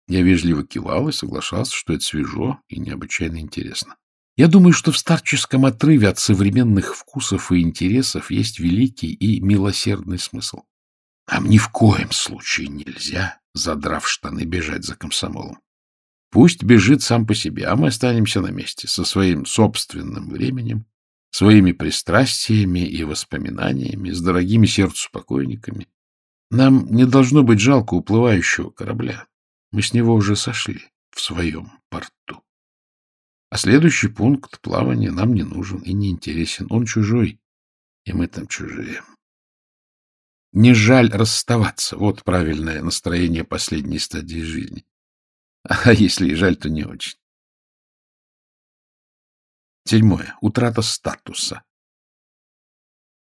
я вежливо кивал и соглашался, что это свежо и необычайно интересно. Я думаю, что в старческом отрыве от современных вкусов и интересов есть великий и милосердный смысл. Нам ни в коем случае нельзя, задрав штаны, бежать за комсомолом. Пусть бежит сам по себе, а мы останемся на месте со своим собственным временем, своими пристрастиями и воспоминаниями, с дорогими сердцу покойниками. Нам не должно быть жалко уплывающего корабля. Мы с него уже сошли в своем порту. А следующий пункт плавания нам не нужен и не интересен. Он чужой, и мы там чужие. Не жаль расставаться. Вот правильное настроение последней стадии жизни. А если и жаль, то не очень. Седьмое. Утрата статуса.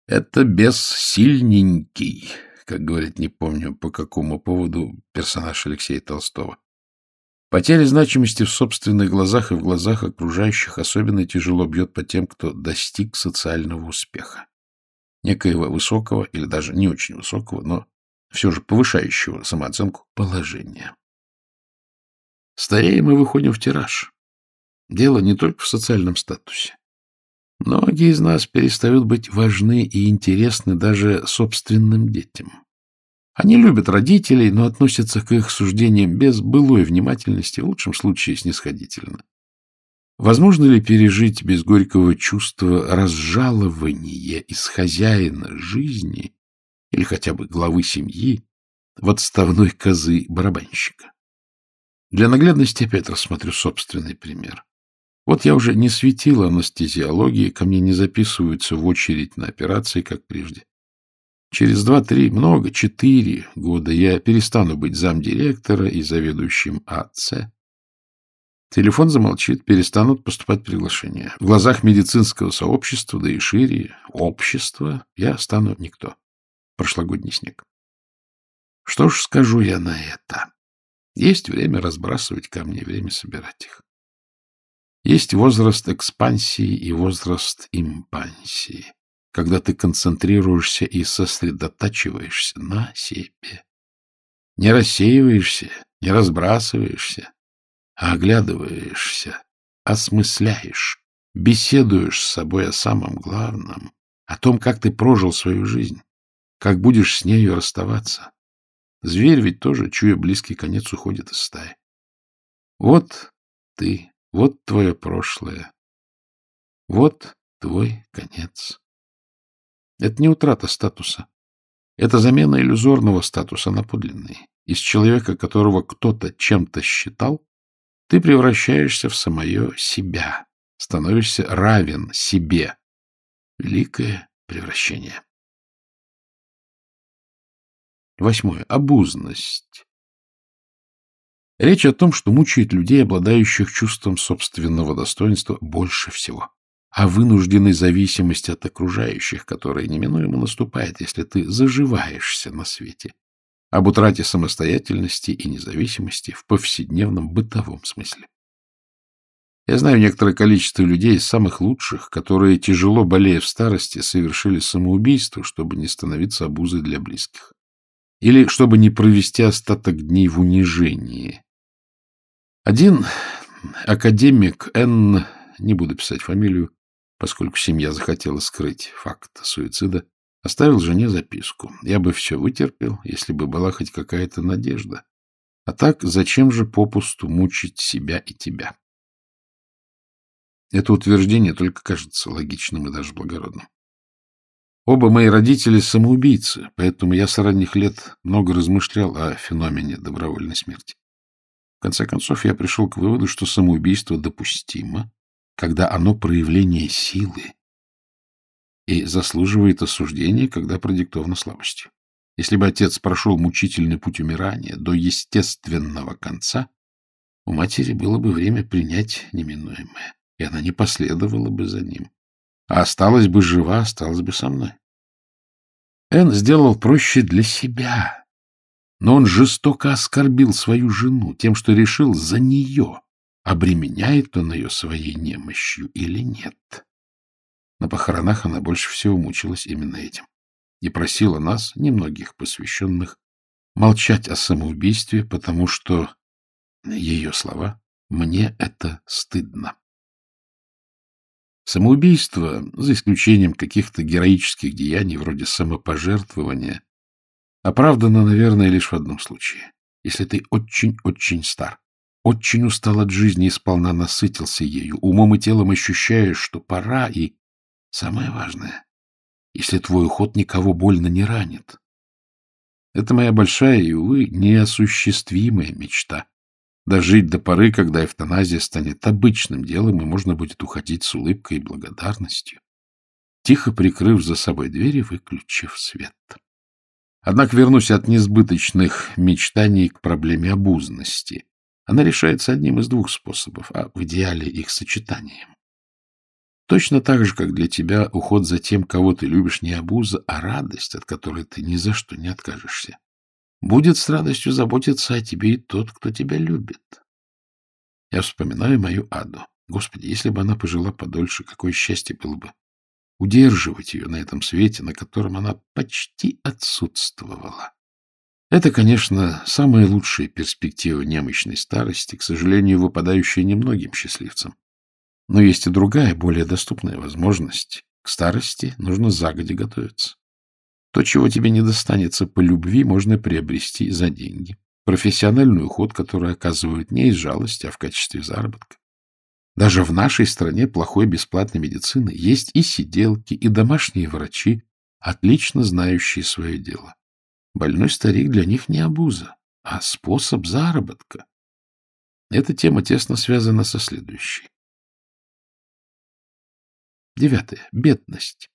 Это бессильненький, как говорит, не помню по какому поводу, персонаж Алексея Толстого. Потеря значимости в собственных глазах и в глазах окружающих особенно тяжело бьет по тем, кто достиг социального успеха некоего высокого или даже не очень высокого, но все же повышающего самооценку положения. Стареем мы выходим в тираж. Дело не только в социальном статусе. Многие из нас перестают быть важны и интересны даже собственным детям. Они любят родителей, но относятся к их суждениям без былой внимательности, в лучшем случае снисходительно. Возможно ли пережить без горького чувства разжалования из хозяина жизни или хотя бы главы семьи в отставной козы барабанщика? Для наглядности опять рассмотрю собственный пример. Вот я уже не светил анестезиологии, ко мне не записываются в очередь на операции, как прежде. Через два-три, много, четыре года я перестану быть замдиректора и заведующим АЦ, Телефон замолчит, перестанут поступать приглашения. В глазах медицинского сообщества, да и шире, общества, я стану никто. Прошлогодний снег. Что ж скажу я на это? Есть время разбрасывать камни, время собирать их. Есть возраст экспансии и возраст импансии, когда ты концентрируешься и сосредотачиваешься на себе. Не рассеиваешься, не разбрасываешься, а оглядываешься, осмысляешь, беседуешь с собой о самом главном, о том, как ты прожил свою жизнь, как будешь с нею расставаться. Зверь ведь тоже, чуя близкий конец, уходит из стаи. Вот ты Вот твое прошлое. Вот твой конец. Это не утрата статуса. Это замена иллюзорного статуса на подлинный. Из человека, которого кто-то чем-то считал, ты превращаешься в самое себя, становишься равен себе. Великое превращение. Восьмое. Обузность. Речь о том, что мучает людей, обладающих чувством собственного достоинства, больше всего о вынужденной зависимости от окружающих, которая неминуемо наступает, если ты заживаешься на свете, об утрате самостоятельности и независимости в повседневном бытовом смысле. Я знаю некоторое количество людей, самых лучших, которые, тяжело болея в старости, совершили самоубийство, чтобы не становиться обузой для близких. Или чтобы не провести остаток дней в унижении. Один академик Н, не буду писать фамилию, поскольку семья захотела скрыть факт суицида, оставил жене записку. Я бы все вытерпел, если бы была хоть какая-то надежда. А так зачем же попусту мучить себя и тебя? Это утверждение только кажется логичным и даже благородным. Оба мои родители самоубийцы, поэтому я с ранних лет много размышлял о феномене добровольной смерти. В конце концов, я пришел к выводу, что самоубийство допустимо, когда оно проявление силы и заслуживает осуждения, когда продиктовано слабостью. Если бы отец прошел мучительный путь умирания до естественного конца, у матери было бы время принять неминуемое, и она не последовала бы за ним, а осталась бы жива, осталась бы со мной. Эн сделал проще для себя, но он жестоко оскорбил свою жену тем, что решил за нее обременяет он ее своей немощью или нет. На похоронах она больше всего мучилась именно этим и просила нас, немногих посвященных, молчать о самоубийстве, потому что, ее слова, мне это стыдно. Самоубийство, за исключением каких-то героических деяний, вроде самопожертвования, оправдано, наверное, лишь в одном случае, если ты очень-очень стар очень устал от жизни и сполна насытился ею, умом и телом ощущаешь, что пора, и самое важное, если твой уход никого больно не ранит. Это моя большая и, увы, неосуществимая мечта. Дожить до поры, когда эвтаназия станет обычным делом, и можно будет уходить с улыбкой и благодарностью, тихо прикрыв за собой дверь и выключив свет. Однако вернусь от несбыточных мечтаний к проблеме обузности — она решается одним из двух способов, а в идеале их сочетанием. Точно так же, как для тебя уход за тем, кого ты любишь, не обуза, а радость, от которой ты ни за что не откажешься. Будет с радостью заботиться о тебе и тот, кто тебя любит. Я вспоминаю мою Аду. Господи, если бы она пожила подольше, какое счастье было бы удерживать ее на этом свете, на котором она почти отсутствовала. Это, конечно, самая лучшая перспектива немощной старости, к сожалению, выпадающая немногим счастливцам. Но есть и другая, более доступная возможность. К старости нужно загоди готовиться. То, чего тебе не достанется по любви, можно приобрести за деньги. Профессиональный уход, который оказывают не из жалости, а в качестве заработка. Даже в нашей стране плохой бесплатной медицины есть и сиделки, и домашние врачи, отлично знающие свое дело. Больной старик для них не обуза, а способ заработка. Эта тема тесно связана со следующей. Девятое. Бедность.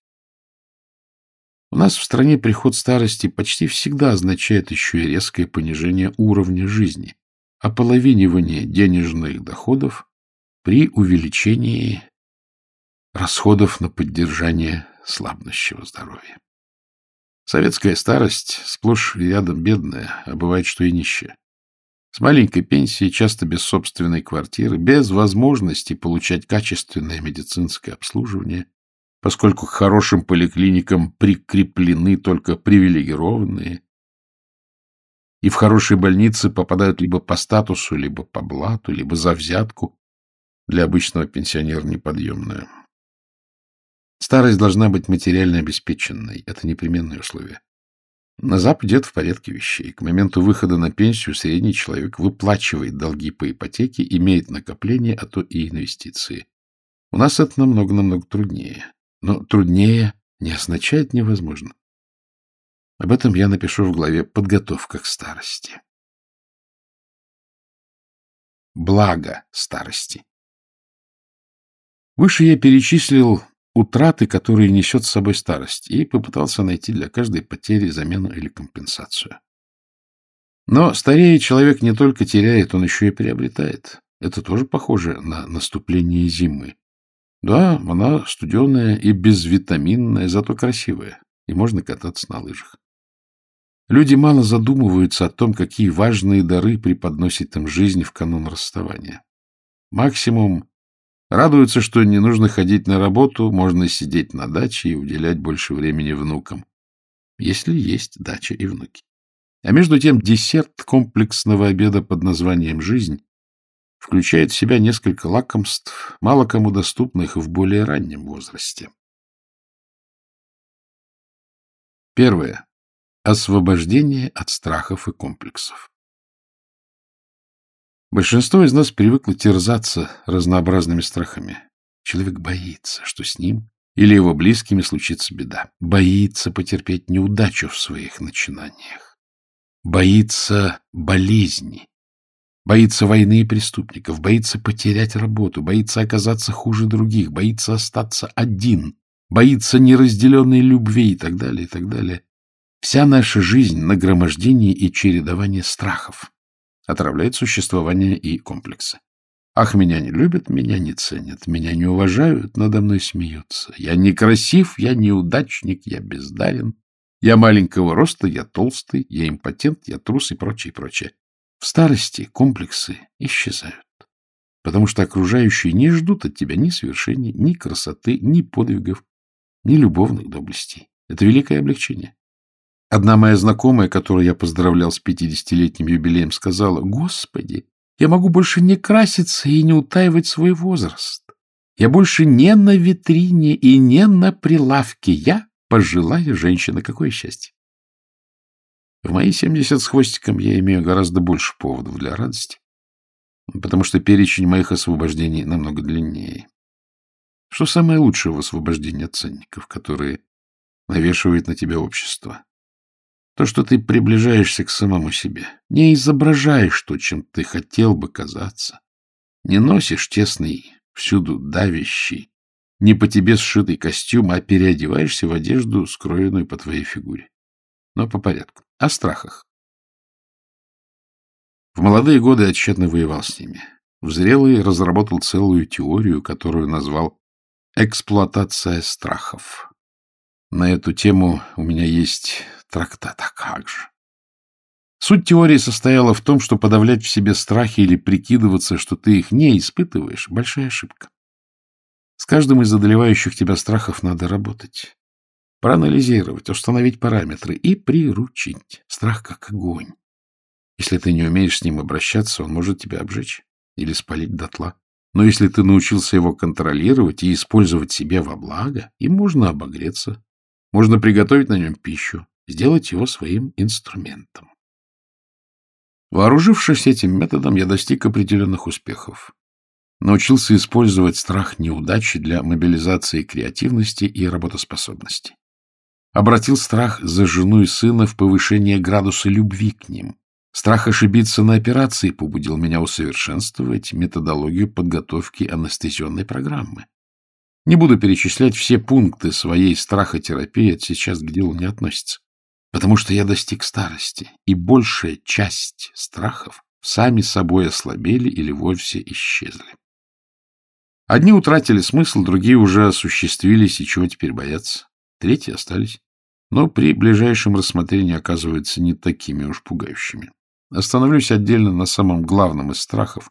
У нас в стране приход старости почти всегда означает еще и резкое понижение уровня жизни, ополовинивание денежных доходов при увеличении расходов на поддержание слабнущего здоровья. Советская старость сплошь и рядом бедная, а бывает, что и нищая. С маленькой пенсией, часто без собственной квартиры, без возможности получать качественное медицинское обслуживание, поскольку к хорошим поликлиникам прикреплены только привилегированные, и в хорошие больницы попадают либо по статусу, либо по блату, либо за взятку, для обычного пенсионера неподъемная. Старость должна быть материально обеспеченной. Это непременное условие. На Западе это в порядке вещей. К моменту выхода на пенсию средний человек выплачивает долги по ипотеке, имеет накопления, а то и инвестиции. У нас это намного-намного труднее. Но труднее не означает невозможно. Об этом я напишу в главе «Подготовка к старости». Благо старости. Выше я перечислил утраты, которые несет с собой старость, и попытался найти для каждой потери замену или компенсацию. Но старея человек не только теряет, он еще и приобретает. Это тоже похоже на наступление зимы. Да, она студеная и безвитаминная, зато красивая, и можно кататься на лыжах. Люди мало задумываются о том, какие важные дары преподносит им жизнь в канун расставания. Максимум радуются, что не нужно ходить на работу, можно сидеть на даче и уделять больше времени внукам, если есть дача и внуки. А между тем десерт комплексного обеда под названием «Жизнь» включает в себя несколько лакомств, мало кому доступных в более раннем возрасте. Первое. Освобождение от страхов и комплексов. Большинство из нас привыкло терзаться разнообразными страхами. Человек боится, что с ним или его близкими случится беда. Боится потерпеть неудачу в своих начинаниях. Боится болезни. Боится войны и преступников. Боится потерять работу. Боится оказаться хуже других. Боится остаться один. Боится неразделенной любви и так далее, и так далее. Вся наша жизнь — нагромождение и чередование страхов. Отравляет существование и комплексы. Ах, меня не любят, меня не ценят, меня не уважают, надо мной смеются. Я некрасив, я неудачник, я бездарен. Я маленького роста, я толстый, я импотент, я трус и прочее, прочее. В старости комплексы исчезают, потому что окружающие не ждут от тебя ни свершений, ни красоты, ни подвигов, ни любовных доблестей. Это великое облегчение. Одна моя знакомая, которую я поздравлял с пятидесятилетним юбилеем, сказала, «Господи, я могу больше не краситься и не утаивать свой возраст. Я больше не на витрине и не на прилавке. Я пожилая женщина. Какое счастье!» В мои семьдесят с хвостиком я имею гораздо больше поводов для радости, потому что перечень моих освобождений намного длиннее. Что самое лучшее в освобождении от ценников, которые навешивает на тебя общество? То, что ты приближаешься к самому себе. Не изображаешь то, чем ты хотел бы казаться. Не носишь тесный, всюду давящий, не по тебе сшитый костюм, а переодеваешься в одежду, скроенную по твоей фигуре. Но по порядку. О страхах. В молодые годы я воевал с ними. В зрелые разработал целую теорию, которую назвал «эксплуатация страхов». На эту тему у меня есть трактат, а как же? Суть теории состояла в том, что подавлять в себе страхи или прикидываться, что ты их не испытываешь, — большая ошибка. С каждым из одолевающих тебя страхов надо работать, проанализировать, установить параметры и приручить. Страх как огонь. Если ты не умеешь с ним обращаться, он может тебя обжечь или спалить дотла. Но если ты научился его контролировать и использовать себе во благо, им можно обогреться, можно приготовить на нем пищу, сделать его своим инструментом. Вооружившись этим методом, я достиг определенных успехов. Научился использовать страх неудачи для мобилизации креативности и работоспособности. Обратил страх за жену и сына в повышение градуса любви к ним. Страх ошибиться на операции побудил меня усовершенствовать методологию подготовки анестезионной программы. Не буду перечислять все пункты своей страхотерапии, это сейчас к делу не относится потому что я достиг старости, и большая часть страхов сами собой ослабели или вовсе исчезли. Одни утратили смысл, другие уже осуществились, и чего теперь бояться. Третьи остались, но при ближайшем рассмотрении оказываются не такими уж пугающими. Остановлюсь отдельно на самом главном из страхов,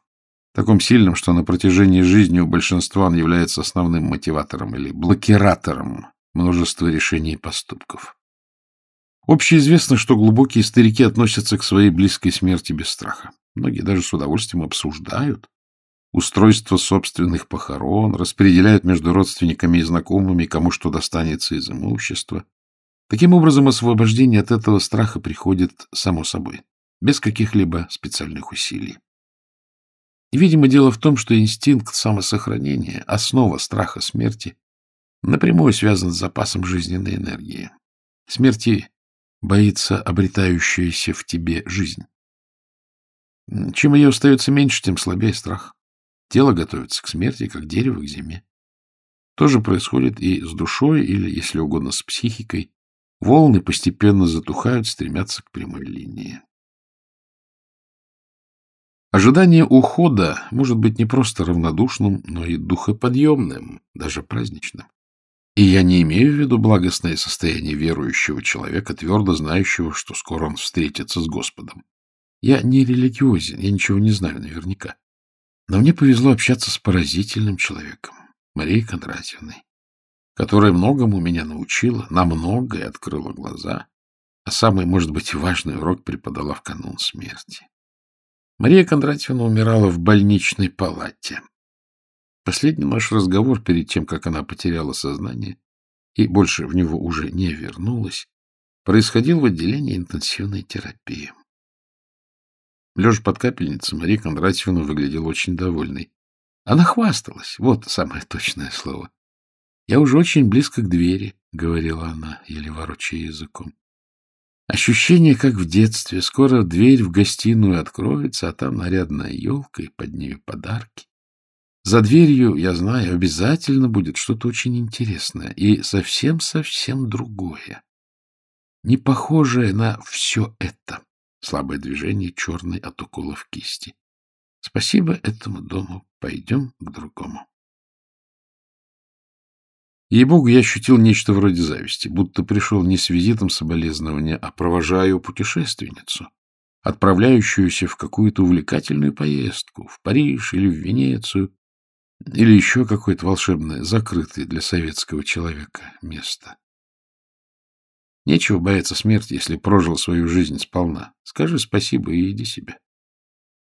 таком сильном, что на протяжении жизни у большинства он является основным мотиватором или блокиратором множества решений и поступков. Общеизвестно, что глубокие старики относятся к своей близкой смерти без страха. Многие даже с удовольствием обсуждают устройство собственных похорон, распределяют между родственниками и знакомыми, кому что достанется из имущества. Таким образом, освобождение от этого страха приходит само собой, без каких-либо специальных усилий. И, видимо, дело в том, что инстинкт самосохранения, основа страха смерти, напрямую связан с запасом жизненной энергии. Смерти боится обретающаяся в тебе жизнь. Чем ее остается меньше, тем слабее страх. Тело готовится к смерти, как дерево к зиме. То же происходит и с душой, или, если угодно, с психикой. Волны постепенно затухают, стремятся к прямой линии. Ожидание ухода может быть не просто равнодушным, но и духоподъемным, даже праздничным. И я не имею в виду благостное состояние верующего человека, твердо знающего, что скоро он встретится с Господом. Я не религиозен, я ничего не знаю наверняка. Но мне повезло общаться с поразительным человеком, Марией Кондратьевной, которая многому меня научила, на многое открыла глаза, а самый, может быть, важный урок преподала в канун смерти. Мария Кондратьевна умирала в больничной палате. Последний наш разговор перед тем, как она потеряла сознание и больше в него уже не вернулась, происходил в отделении интенсивной терапии. Лежа под капельницей, Мария Кондратьевна выглядела очень довольной. Она хвасталась, вот самое точное слово. — Я уже очень близко к двери, — говорила она, еле ворочая языком. Ощущение, как в детстве. Скоро дверь в гостиную откроется, а там нарядная елка и под нею подарки. За дверью, я знаю, обязательно будет что-то очень интересное и совсем-совсем другое. Не похожее на все это. Слабое движение черной от уколов кисти. Спасибо этому дому. Пойдем к другому. Ей-богу, я ощутил нечто вроде зависти, будто пришел не с визитом соболезнования, а провожаю путешественницу, отправляющуюся в какую-то увлекательную поездку, в Париж или в Венецию, или еще какое-то волшебное, закрытое для советского человека место. Нечего бояться смерти, если прожил свою жизнь сполна. Скажи спасибо и иди себе.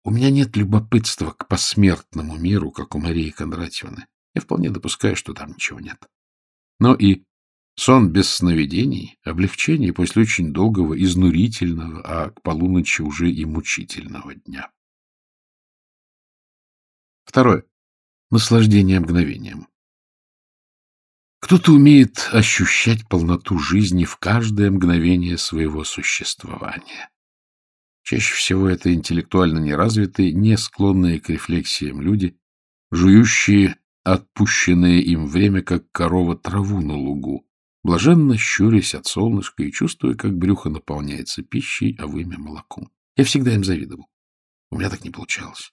У меня нет любопытства к посмертному миру, как у Марии Кондратьевны. Я вполне допускаю, что там ничего нет. Но и сон без сновидений, облегчение после очень долгого, изнурительного, а к полуночи уже и мучительного дня. Второе наслаждение мгновением. Кто-то умеет ощущать полноту жизни в каждое мгновение своего существования. Чаще всего это интеллектуально неразвитые, не склонные к рефлексиям люди, жующие отпущенное им время, как корова траву на лугу, блаженно щурясь от солнышка и чувствуя, как брюхо наполняется пищей, а вымя молоком. Я всегда им завидовал. У меня так не получалось.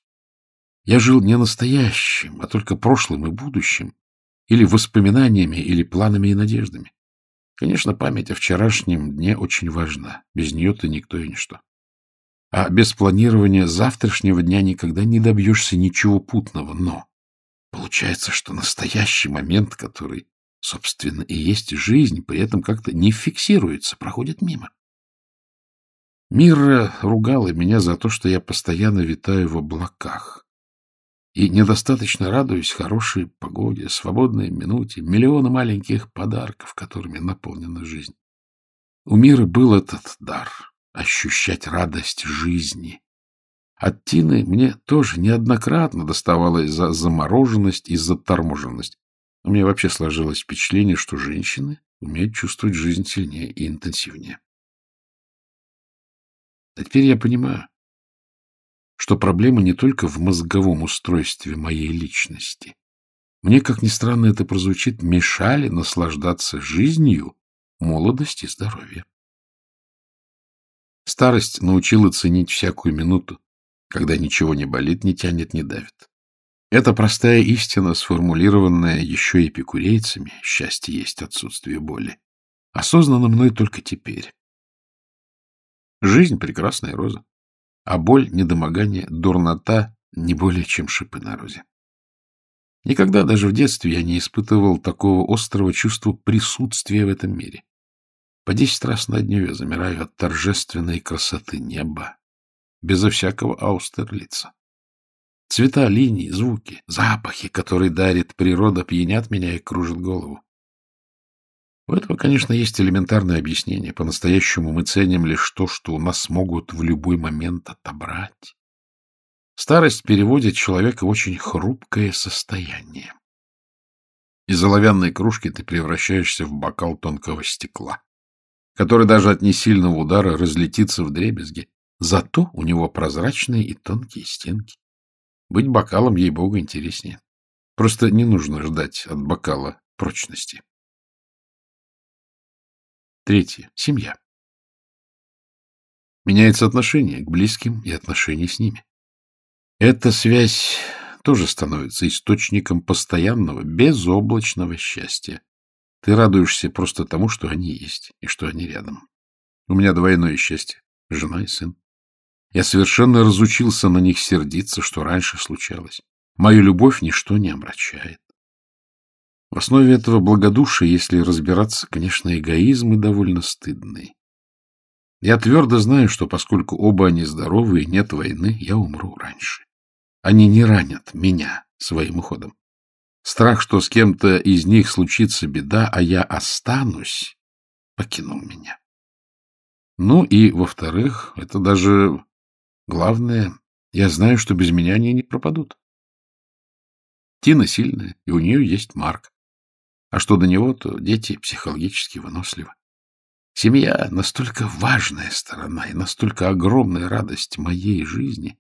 Я жил не настоящим, а только прошлым и будущим, или воспоминаниями, или планами и надеждами. Конечно, память о вчерашнем дне очень важна. Без нее-то никто и ничто. А без планирования завтрашнего дня никогда не добьешься ничего путного. Но получается, что настоящий момент, который, собственно, и есть жизнь, при этом как-то не фиксируется, проходит мимо. Мира ругала меня за то, что я постоянно витаю в облаках и недостаточно радуюсь хорошей погоде, свободной минуте, миллионы маленьких подарков, которыми наполнена жизнь. У мира был этот дар — ощущать радость жизни. От Тины мне тоже неоднократно доставалось за замороженность и заторможенность. У меня вообще сложилось впечатление, что женщины умеют чувствовать жизнь сильнее и интенсивнее. А теперь я понимаю, что проблема не только в мозговом устройстве моей личности. Мне, как ни странно это прозвучит, мешали наслаждаться жизнью, молодость и здоровье. Старость научила ценить всякую минуту, когда ничего не болит, не тянет, не давит. Это простая истина, сформулированная еще эпикурейцами, счастье есть отсутствие боли, осознана мной только теперь. Жизнь — прекрасная роза а боль, недомогание, дурнота не более чем шипы на розе. Никогда даже в детстве я не испытывал такого острого чувства присутствия в этом мире. По десять раз на дню я замираю от торжественной красоты неба, безо всякого аустерлица. Цвета, линии, звуки, запахи, которые дарит природа, пьянят меня и кружат голову. У этого, конечно, есть элементарное объяснение. По-настоящему мы ценим лишь то, что у нас могут в любой момент отобрать. Старость переводит человека в очень хрупкое состояние. Из оловянной кружки ты превращаешься в бокал тонкого стекла, который даже от несильного удара разлетится в дребезги. Зато у него прозрачные и тонкие стенки. Быть бокалом, ей-богу, интереснее. Просто не нужно ждать от бокала прочности. Третье. Семья. Меняется отношение к близким и отношения с ними. Эта связь тоже становится источником постоянного, безоблачного счастья. Ты радуешься просто тому, что они есть и что они рядом. У меня двойное счастье — жена и сын. Я совершенно разучился на них сердиться, что раньше случалось. Мою любовь ничто не омрачает. В основе этого благодушия, если разбираться, конечно, эгоизм и довольно стыдный. Я твердо знаю, что поскольку оба они здоровы и нет войны, я умру раньше. Они не ранят меня своим уходом. Страх, что с кем-то из них случится беда, а я останусь, покинул меня. Ну и, во-вторых, это даже главное, я знаю, что без меня они не пропадут. Тина сильная, и у нее есть Марк. А что до него, то дети психологически выносливы. Семья — настолько важная сторона и настолько огромная радость моей жизни,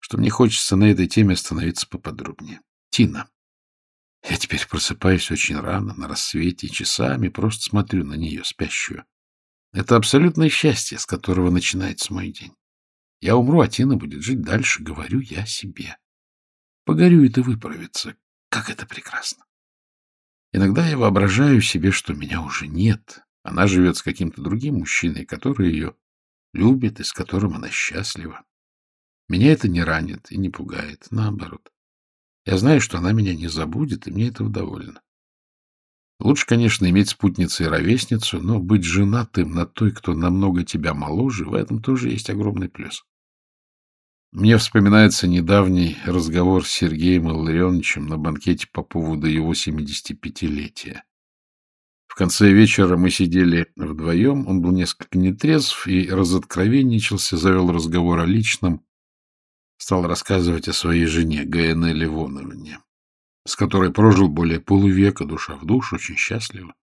что мне хочется на этой теме остановиться поподробнее. Тина. Я теперь просыпаюсь очень рано, на рассвете, часами просто смотрю на нее, спящую. Это абсолютное счастье, с которого начинается мой день. Я умру, а Тина будет жить дальше, говорю я себе. Погорюет и выправится. Как это прекрасно. Иногда я воображаю себе, что меня уже нет. Она живет с каким-то другим мужчиной, который ее любит и с которым она счастлива. Меня это не ранит и не пугает, наоборот. Я знаю, что она меня не забудет, и мне этого довольно. Лучше, конечно, иметь спутницу и ровесницу, но быть женатым на той, кто намного тебя моложе, в этом тоже есть огромный плюс. Мне вспоминается недавний разговор с Сергеем Илларионовичем на банкете по поводу его 75-летия. В конце вечера мы сидели вдвоем, он был несколько нетрезв и разоткровенничался, завел разговор о личном, стал рассказывать о своей жене Гаэне Ливоновне, с которой прожил более полувека, душа в душу, очень счастливо.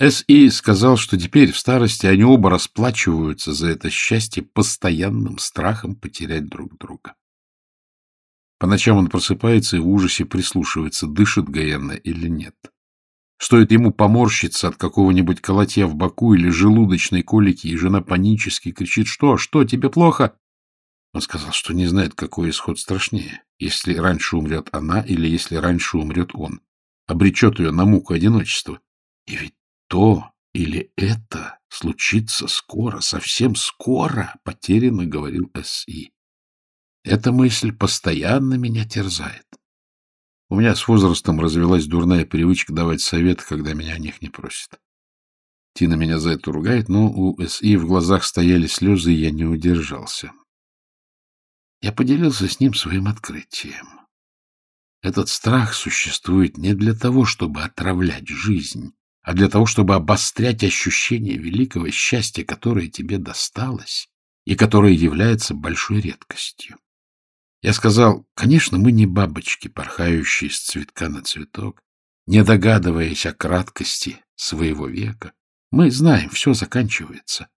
С.И. сказал, что теперь в старости они оба расплачиваются за это счастье постоянным страхом потерять друг друга. По ночам он просыпается и в ужасе прислушивается, дышит Гаенна или нет. Стоит ему поморщиться от какого-нибудь колотья в боку или желудочной колики, и жена панически кричит «Что? Что? Тебе плохо?» Он сказал, что не знает, какой исход страшнее, если раньше умрет она или если раньше умрет он. Обречет ее на муку одиночества. И ведь то или это случится скоро, совсем скоро, потерянно говорил С.И. Эта мысль постоянно меня терзает. У меня с возрастом развелась дурная привычка давать советы, когда меня о них не просят. Тина меня за это ругает, но у С.И. в глазах стояли слезы, и я не удержался. Я поделился с ним своим открытием. Этот страх существует не для того, чтобы отравлять жизнь, а для того, чтобы обострять ощущение великого счастья, которое тебе досталось и которое является большой редкостью. Я сказал, конечно, мы не бабочки, порхающие с цветка на цветок, не догадываясь о краткости своего века. Мы знаем, все заканчивается.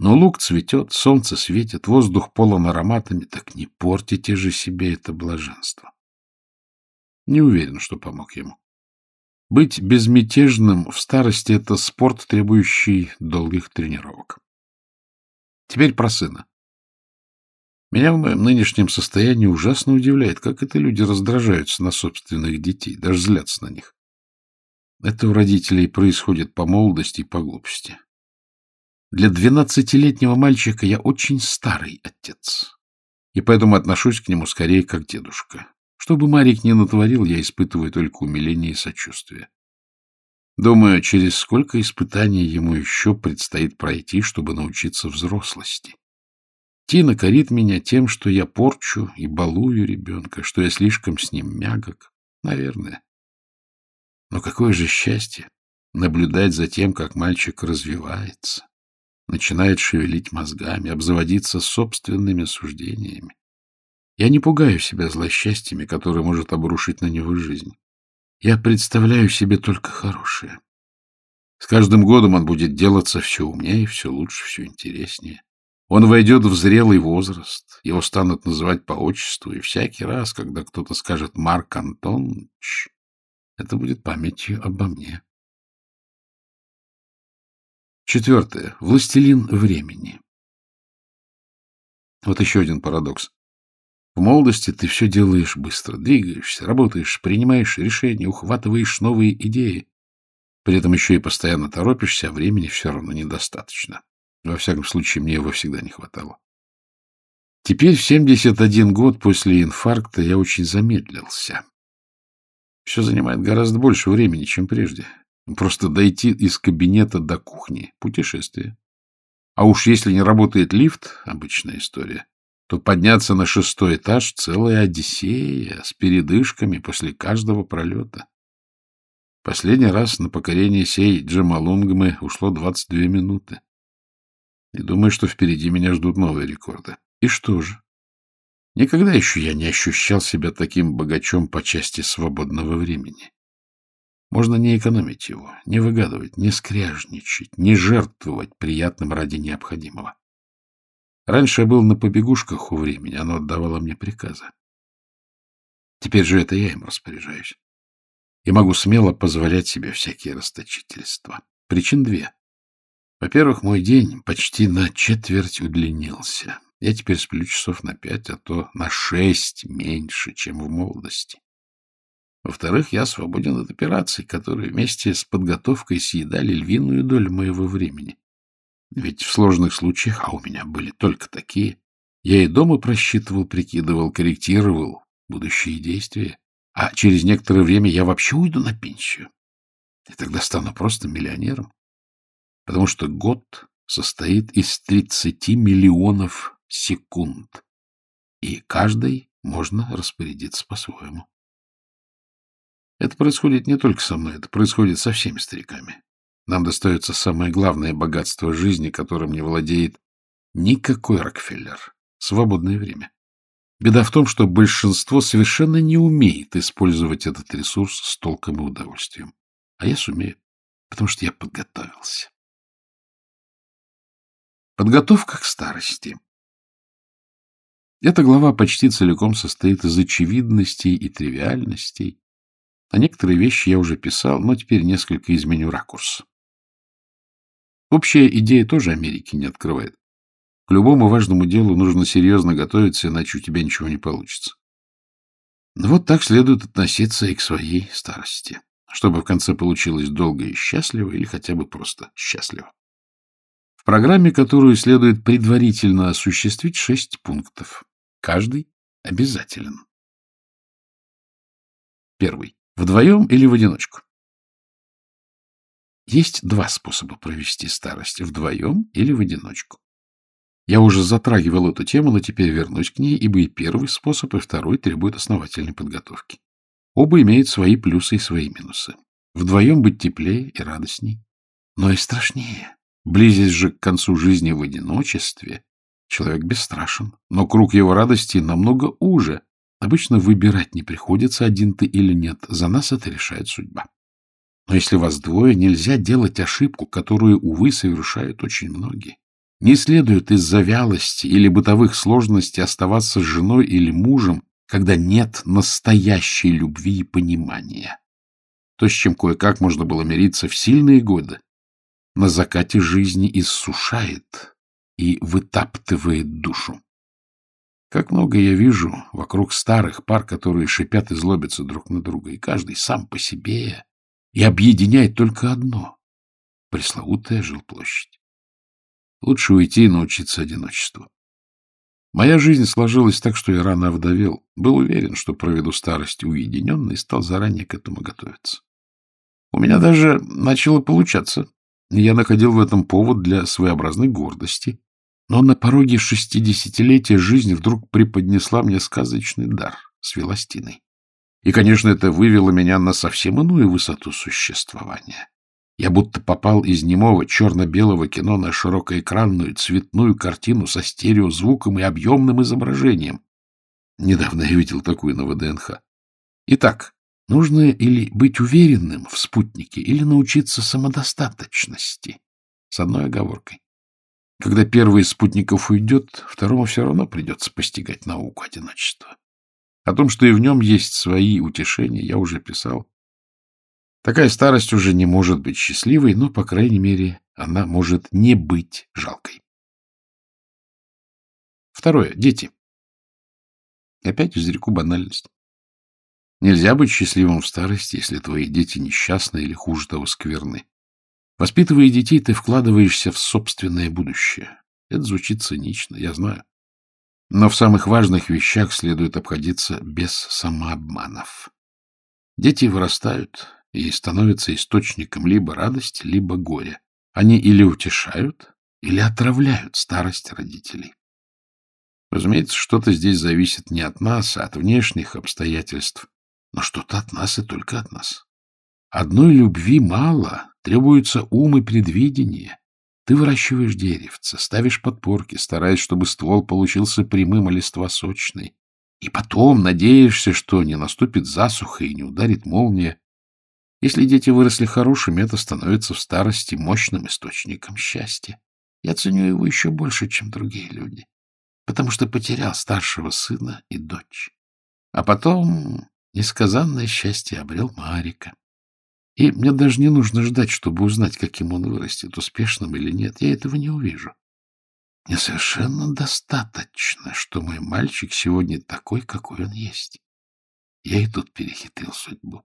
Но лук цветет, солнце светит, воздух полон ароматами, так не портите же себе это блаженство. Не уверен, что помог ему. Быть безмятежным в старости — это спорт, требующий долгих тренировок. Теперь про сына. Меня в моем нынешнем состоянии ужасно удивляет, как это люди раздражаются на собственных детей, даже злятся на них. Это у родителей происходит по молодости и по глупости. Для двенадцатилетнего мальчика я очень старый отец, и поэтому отношусь к нему скорее как дедушка. Что бы Марик ни натворил, я испытываю только умиление и сочувствие. Думаю, через сколько испытаний ему еще предстоит пройти, чтобы научиться взрослости. Тина корит меня тем, что я порчу и балую ребенка, что я слишком с ним мягок. Наверное. Но какое же счастье наблюдать за тем, как мальчик развивается, начинает шевелить мозгами, обзаводиться собственными суждениями. Я не пугаю себя злосчастьями, которые может обрушить на него жизнь. Я представляю себе только хорошее. С каждым годом он будет делаться все умнее, все лучше, все интереснее. Он войдет в зрелый возраст, его станут называть по отчеству, и всякий раз, когда кто-то скажет «Марк Антонович», это будет памятью обо мне. Четвертое. Властелин времени. Вот еще один парадокс. В молодости ты все делаешь быстро, двигаешься, работаешь, принимаешь решения, ухватываешь новые идеи. При этом еще и постоянно торопишься, а времени все равно недостаточно. Во всяком случае, мне его всегда не хватало. Теперь, в 71 год после инфаркта, я очень замедлился. Все занимает гораздо больше времени, чем прежде. Просто дойти из кабинета до кухни — путешествие. А уж если не работает лифт — обычная история, то подняться на шестой этаж — целая одиссея с передышками после каждого пролета. Последний раз на покорение сей Джамалунгмы ушло 22 минуты. И думаю, что впереди меня ждут новые рекорды. И что же? Никогда еще я не ощущал себя таким богачом по части свободного времени. Можно не экономить его, не выгадывать, не скряжничать, не жертвовать приятным ради необходимого. Раньше я был на побегушках у времени, оно отдавало мне приказы. Теперь же это я им распоряжаюсь. И могу смело позволять себе всякие расточительства. Причин две. Во-первых, мой день почти на четверть удлинился. Я теперь сплю часов на пять, а то на шесть меньше, чем в молодости. Во-вторых, я свободен от операций, которые вместе с подготовкой съедали львиную долю моего времени. Ведь в сложных случаях, а у меня были только такие, я и дома просчитывал, прикидывал, корректировал будущие действия, а через некоторое время я вообще уйду на пенсию. И тогда стану просто миллионером. Потому что год состоит из 30 миллионов секунд, и каждой можно распорядиться по-своему. Это происходит не только со мной, это происходит со всеми стариками. Нам достается самое главное богатство жизни, которым не владеет никакой Рокфеллер — свободное время. Беда в том, что большинство совершенно не умеет использовать этот ресурс с толком и удовольствием. А я сумею, потому что я подготовился. Подготовка к старости. Эта глава почти целиком состоит из очевидностей и тривиальностей, а некоторые вещи я уже писал, но теперь несколько изменю ракурс. Общая идея тоже Америки не открывает. К любому важному делу нужно серьезно готовиться, иначе у тебя ничего не получится. Но вот так следует относиться и к своей старости, чтобы в конце получилось долго и счастливо или хотя бы просто счастливо. В программе, которую следует предварительно осуществить, шесть пунктов. Каждый обязателен. Первый. Вдвоем или в одиночку? Есть два способа провести старость — вдвоем или в одиночку. Я уже затрагивал эту тему, но теперь вернусь к ней, ибо и первый способ, и второй требуют основательной подготовки. Оба имеют свои плюсы и свои минусы. Вдвоем быть теплее и радостней, но и страшнее. Близясь же к концу жизни в одиночестве, человек бесстрашен, но круг его радости намного уже, Обычно выбирать не приходится, один ты или нет. За нас это решает судьба. Но если вас двое, нельзя делать ошибку, которую, увы, совершают очень многие. Не следует из-за вялости или бытовых сложностей оставаться с женой или мужем, когда нет настоящей любви и понимания. То, с чем кое-как можно было мириться в сильные годы, на закате жизни иссушает и вытаптывает душу. Как много я вижу вокруг старых пар, которые шипят и злобятся друг на друга, и каждый сам по себе, и объединяет только одно — пресловутая жилплощадь. Лучше уйти и научиться одиночеству. Моя жизнь сложилась так, что я рано овдовел. Был уверен, что проведу старость уединенно и стал заранее к этому готовиться. У меня даже начало получаться. Я находил в этом повод для своеобразной гордости но на пороге шестидесятилетия жизнь вдруг преподнесла мне сказочный дар с Велостиной. И, конечно, это вывело меня на совсем иную высоту существования. Я будто попал из немого черно-белого кино на широкоэкранную цветную картину со стереозвуком и объемным изображением. Недавно я видел такую на ВДНХ. Итак, нужно или быть уверенным в спутнике, или научиться самодостаточности. С одной оговоркой. Когда первый из спутников уйдет, второму все равно придется постигать науку одиночества. О том, что и в нем есть свои утешения, я уже писал. Такая старость уже не может быть счастливой, но, по крайней мере, она может не быть жалкой. Второе. Дети. Опять изреку банальность. Нельзя быть счастливым в старости, если твои дети несчастны или, хуже того, скверны. Воспитывая детей, ты вкладываешься в собственное будущее. Это звучит цинично, я знаю. Но в самых важных вещах следует обходиться без самообманов. Дети вырастают и становятся источником либо радости, либо горя. Они или утешают, или отравляют старость родителей. Разумеется, что-то здесь зависит не от нас, а от внешних обстоятельств, но что-то от нас и только от нас. Одной любви мало, требуется ум и предвидение. Ты выращиваешь деревце, ставишь подпорки, стараясь, чтобы ствол получился прямым, а листва сочной. И потом надеешься, что не наступит засуха и не ударит молния. Если дети выросли хорошими, это становится в старости мощным источником счастья. Я ценю его еще больше, чем другие люди потому что потерял старшего сына и дочь. А потом несказанное счастье обрел Марика. И мне даже не нужно ждать, чтобы узнать, каким он вырастет, успешным или нет. Я этого не увижу. Мне совершенно достаточно, что мой мальчик сегодня такой, какой он есть. Я и тут перехитрил судьбу.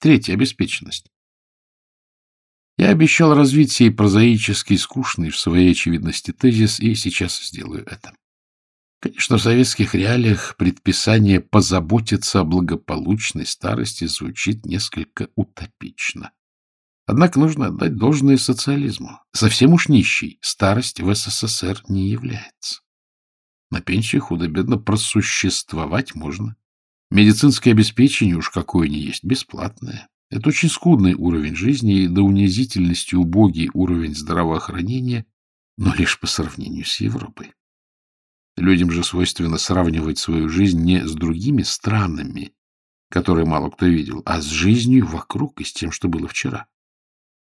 Третья — обеспеченность. Я обещал развить сей прозаический, скучный в своей очевидности тезис, и сейчас сделаю это. Конечно, в советских реалиях предписание позаботиться о благополучной старости звучит несколько утопично. Однако нужно отдать должное социализму. Совсем уж нищий старость в СССР не является. На пенсию худо-бедно просуществовать можно. Медицинское обеспечение уж какое ни есть, бесплатное. Это очень скудный уровень жизни и до унизительности убогий уровень здравоохранения, но лишь по сравнению с Европой. Людям же свойственно сравнивать свою жизнь не с другими странами, которые мало кто видел, а с жизнью вокруг и с тем, что было вчера.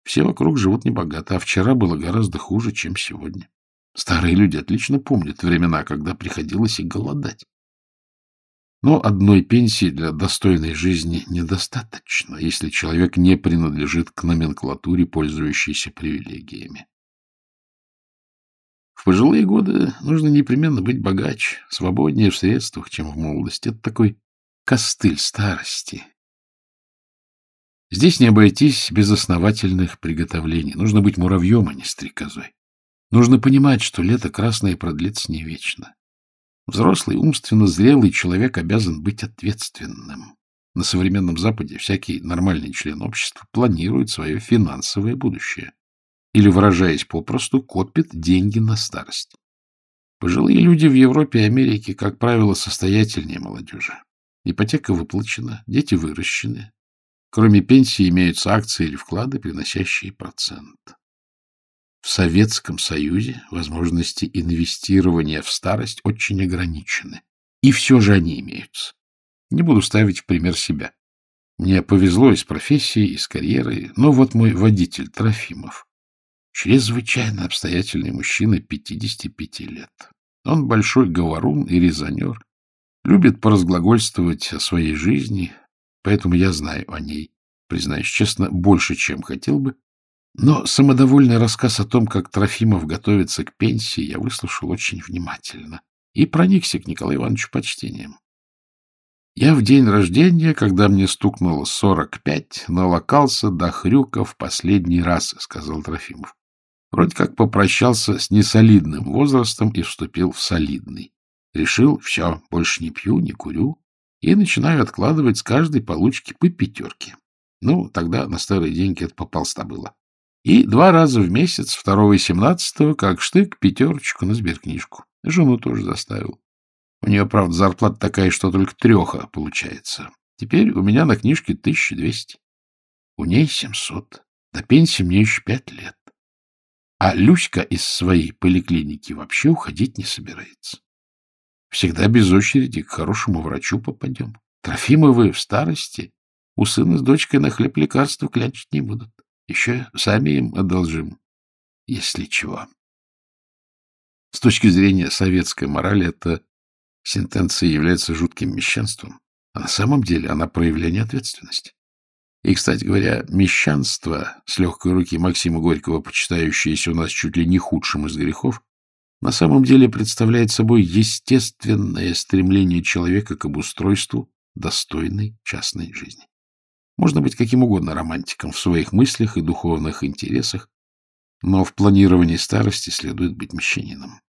Все вокруг живут небогато, а вчера было гораздо хуже, чем сегодня. Старые люди отлично помнят времена, когда приходилось и голодать. Но одной пенсии для достойной жизни недостаточно, если человек не принадлежит к номенклатуре, пользующейся привилегиями. В пожилые годы нужно непременно быть богаче, свободнее в средствах, чем в молодости. Это такой костыль старости. Здесь не обойтись без основательных приготовлений. Нужно быть муравьем, а не стрекозой. Нужно понимать, что лето красное продлится не вечно. Взрослый, умственно зрелый человек обязан быть ответственным. На современном Западе всякий нормальный член общества планирует свое финансовое будущее. Или, выражаясь попросту, копит деньги на старость. Пожилые люди в Европе и Америке, как правило, состоятельнее молодежи. Ипотека выплачена, дети выращены. Кроме пенсии имеются акции или вклады, приносящие процент. В Советском Союзе возможности инвестирования в старость очень ограничены. И все же они имеются. Не буду ставить в пример себя. Мне повезло и с профессией, и с карьерой, но вот мой водитель Трофимов. Чрезвычайно обстоятельный мужчина 55 лет. Он большой говорун и резонер, любит поразглагольствовать о своей жизни, поэтому я знаю о ней, признаюсь честно, больше, чем хотел бы, но самодовольный рассказ о том, как Трофимов готовится к пенсии, я выслушал очень внимательно и проникся к Николаю Ивановичу почтением. Я в день рождения, когда мне стукнуло сорок пять, налокался до хрюка в последний раз, — сказал Трофимов. Вроде как попрощался с несолидным возрастом и вступил в солидный. Решил, все, больше не пью, не курю, и начинаю откладывать с каждой получки по пятерке. Ну, тогда на старые деньги это пополста было. И два раза в месяц, второго и семнадцатого, как штык, пятерочку на сберкнижку. Жену тоже заставил. У нее, правда, зарплата такая, что только треха получается. Теперь у меня на книжке тысяча двести. У ней семьсот. До пенсии мне еще пять лет. А Люська из своей поликлиники вообще уходить не собирается. Всегда без очереди к хорошему врачу попадем. Трофимовы в старости у сына с дочкой на хлеб лекарства клянчить не будут. Еще сами им одолжим, если чего. С точки зрения советской морали, эта сентенция является жутким мещанством. А на самом деле она проявление ответственности. И, кстати говоря, мещанство, с легкой руки Максима Горького, почитающееся у нас чуть ли не худшим из грехов, на самом деле представляет собой естественное стремление человека к обустройству достойной частной жизни. Можно быть каким угодно романтиком в своих мыслях и духовных интересах, но в планировании старости следует быть мещанином.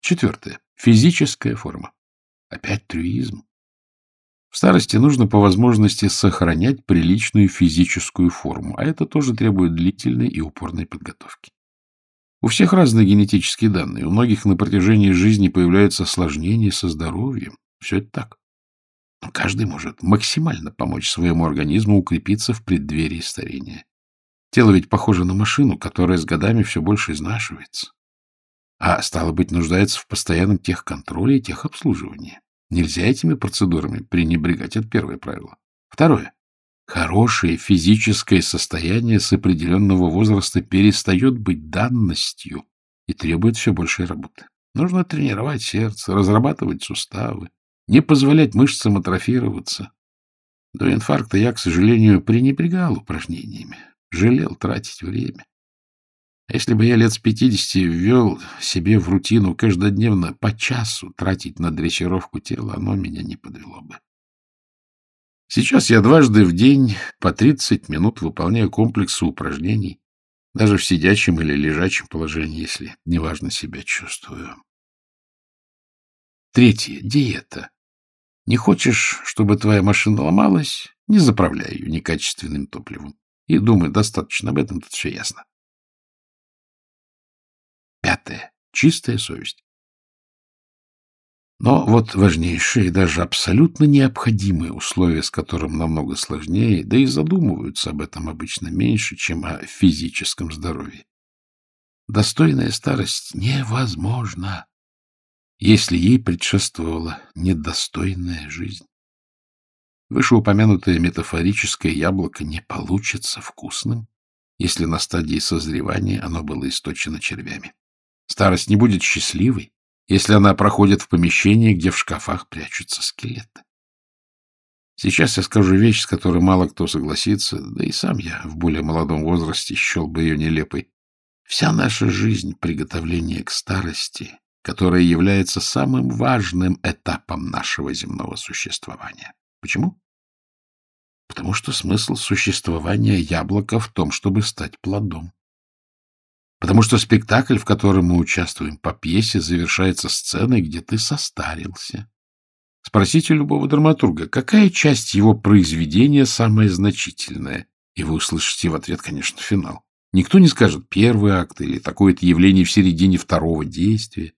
Четвертое. Физическая форма. Опять трюизм. В старости нужно по возможности сохранять приличную физическую форму, а это тоже требует длительной и упорной подготовки. У всех разные генетические данные, у многих на протяжении жизни появляются осложнения со здоровьем. Все это так. Но каждый может максимально помочь своему организму укрепиться в преддверии старения. Тело ведь похоже на машину, которая с годами все больше изнашивается. А стало быть, нуждается в постоянном техконтроле и техобслуживании. Нельзя этими процедурами пренебрегать, это первое правило. Второе. Хорошее физическое состояние с определенного возраста перестает быть данностью и требует все большей работы. Нужно тренировать сердце, разрабатывать суставы, не позволять мышцам атрофироваться. До инфаркта я, к сожалению, пренебрегал упражнениями, жалел тратить время. Если бы я лет с пятидесяти ввел себе в рутину каждодневно по часу тратить на дрессировку тела, оно меня не подвело бы. Сейчас я дважды в день по 30 минут выполняю комплексы упражнений, даже в сидячем или лежачем положении, если неважно себя чувствую. Третье. Диета. Не хочешь, чтобы твоя машина ломалась? Не заправляй ее некачественным топливом. И думай, достаточно об этом, тут все ясно. Пятое. Чистая совесть. Но вот важнейшее и даже абсолютно необходимое условие, с которым намного сложнее, да и задумываются об этом обычно меньше, чем о физическом здоровье. Достойная старость невозможна, если ей предшествовала недостойная жизнь. Вышеупомянутое метафорическое яблоко не получится вкусным, если на стадии созревания оно было источено червями. Старость не будет счастливой, если она проходит в помещении, где в шкафах прячутся скелеты. Сейчас я скажу вещь, с которой мало кто согласится, да и сам я в более молодом возрасте счел бы ее нелепой. Вся наша жизнь — приготовление к старости, которая является самым важным этапом нашего земного существования. Почему? Потому что смысл существования яблока в том, чтобы стать плодом. Потому что спектакль, в котором мы участвуем по пьесе, завершается сценой, где ты состарился. Спросите любого драматурга, какая часть его произведения самая значительная? И вы услышите в ответ, конечно, финал. Никто не скажет первый акт или такое-то явление в середине второго действия.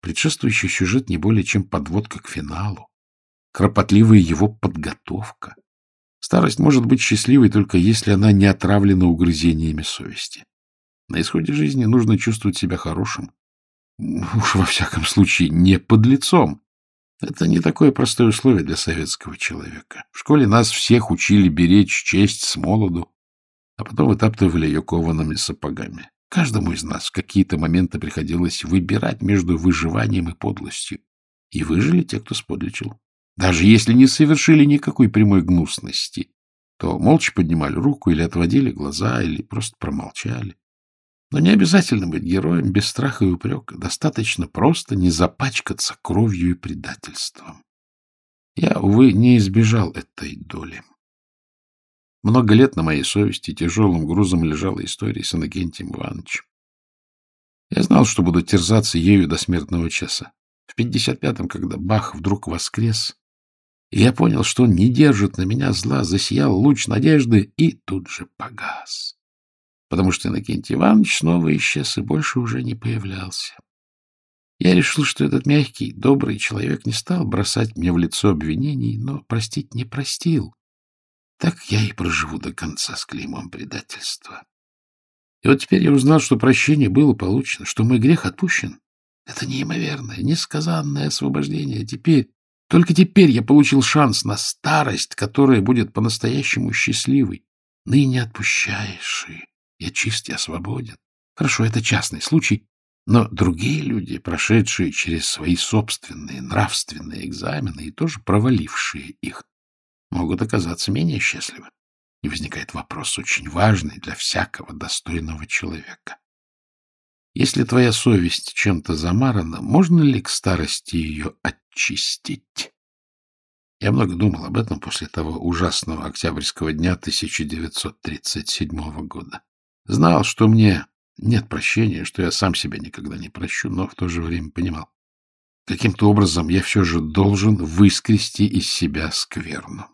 Предшествующий сюжет не более чем подводка к финалу, кропотливая его подготовка. Старость может быть счастливой только если она не отравлена угрызениями совести. На исходе жизни нужно чувствовать себя хорошим. Уж во всяком случае, не под лицом. Это не такое простое условие для советского человека. В школе нас всех учили беречь честь с молоду, а потом вытаптывали ее коваными сапогами. Каждому из нас в какие-то моменты приходилось выбирать между выживанием и подлостью. И выжили те, кто сподличил. Даже если не совершили никакой прямой гнусности, то молча поднимали руку или отводили глаза, или просто промолчали. Но не обязательно быть героем без страха и упрека. Достаточно просто не запачкаться кровью и предательством. Я, увы, не избежал этой доли. Много лет на моей совести тяжелым грузом лежала история с Иннокентием Ивановичем. Я знал, что буду терзаться ею до смертного часа. В 55-м, когда Бах вдруг воскрес, и я понял, что он не держит на меня зла, засиял луч надежды и тут же погас потому что Иннокентий Иванович снова исчез и больше уже не появлялся. Я решил, что этот мягкий, добрый человек не стал бросать мне в лицо обвинений, но простить не простил. Так я и проживу до конца с клеймом предательства. И вот теперь я узнал, что прощение было получено, что мой грех отпущен. Это неимоверное, несказанное освобождение. Теперь, только теперь я получил шанс на старость, которая будет по-настоящему счастливой. Ныне отпущаешь, и я чист, я свободен. Хорошо, это частный случай, но другие люди, прошедшие через свои собственные нравственные экзамены и тоже провалившие их, могут оказаться менее счастливы. И возникает вопрос, очень важный для всякого достойного человека. Если твоя совесть чем-то замарана, можно ли к старости ее очистить? Я много думал об этом после того ужасного октябрьского дня 1937 года. Знал, что мне нет прощения, что я сам себя никогда не прощу, но в то же время понимал. Каким-то образом я все же должен выскрести из себя скверну.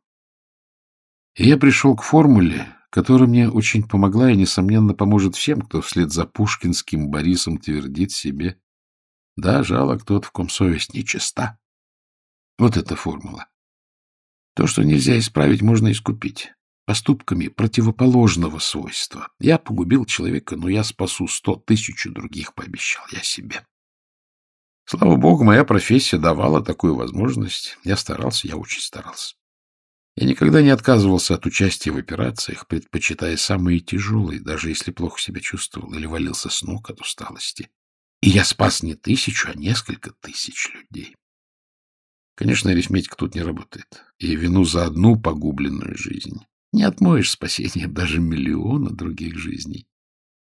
И я пришел к формуле, которая мне очень помогла и, несомненно, поможет всем, кто вслед за пушкинским Борисом твердит себе «Да, жалок тот, в ком совесть нечиста». Вот эта формула. То, что нельзя исправить, можно искупить поступками противоположного свойства. Я погубил человека, но я спасу сто тысяч других, пообещал я себе. Слава богу, моя профессия давала такую возможность. Я старался, я очень старался. Я никогда не отказывался от участия в операциях, предпочитая самые тяжелые, даже если плохо себя чувствовал или валился с ног от усталости. И я спас не тысячу, а несколько тысяч людей. Конечно, арифметика тут не работает, и вину за одну погубленную жизнь не отмоешь спасением даже миллиона других жизней.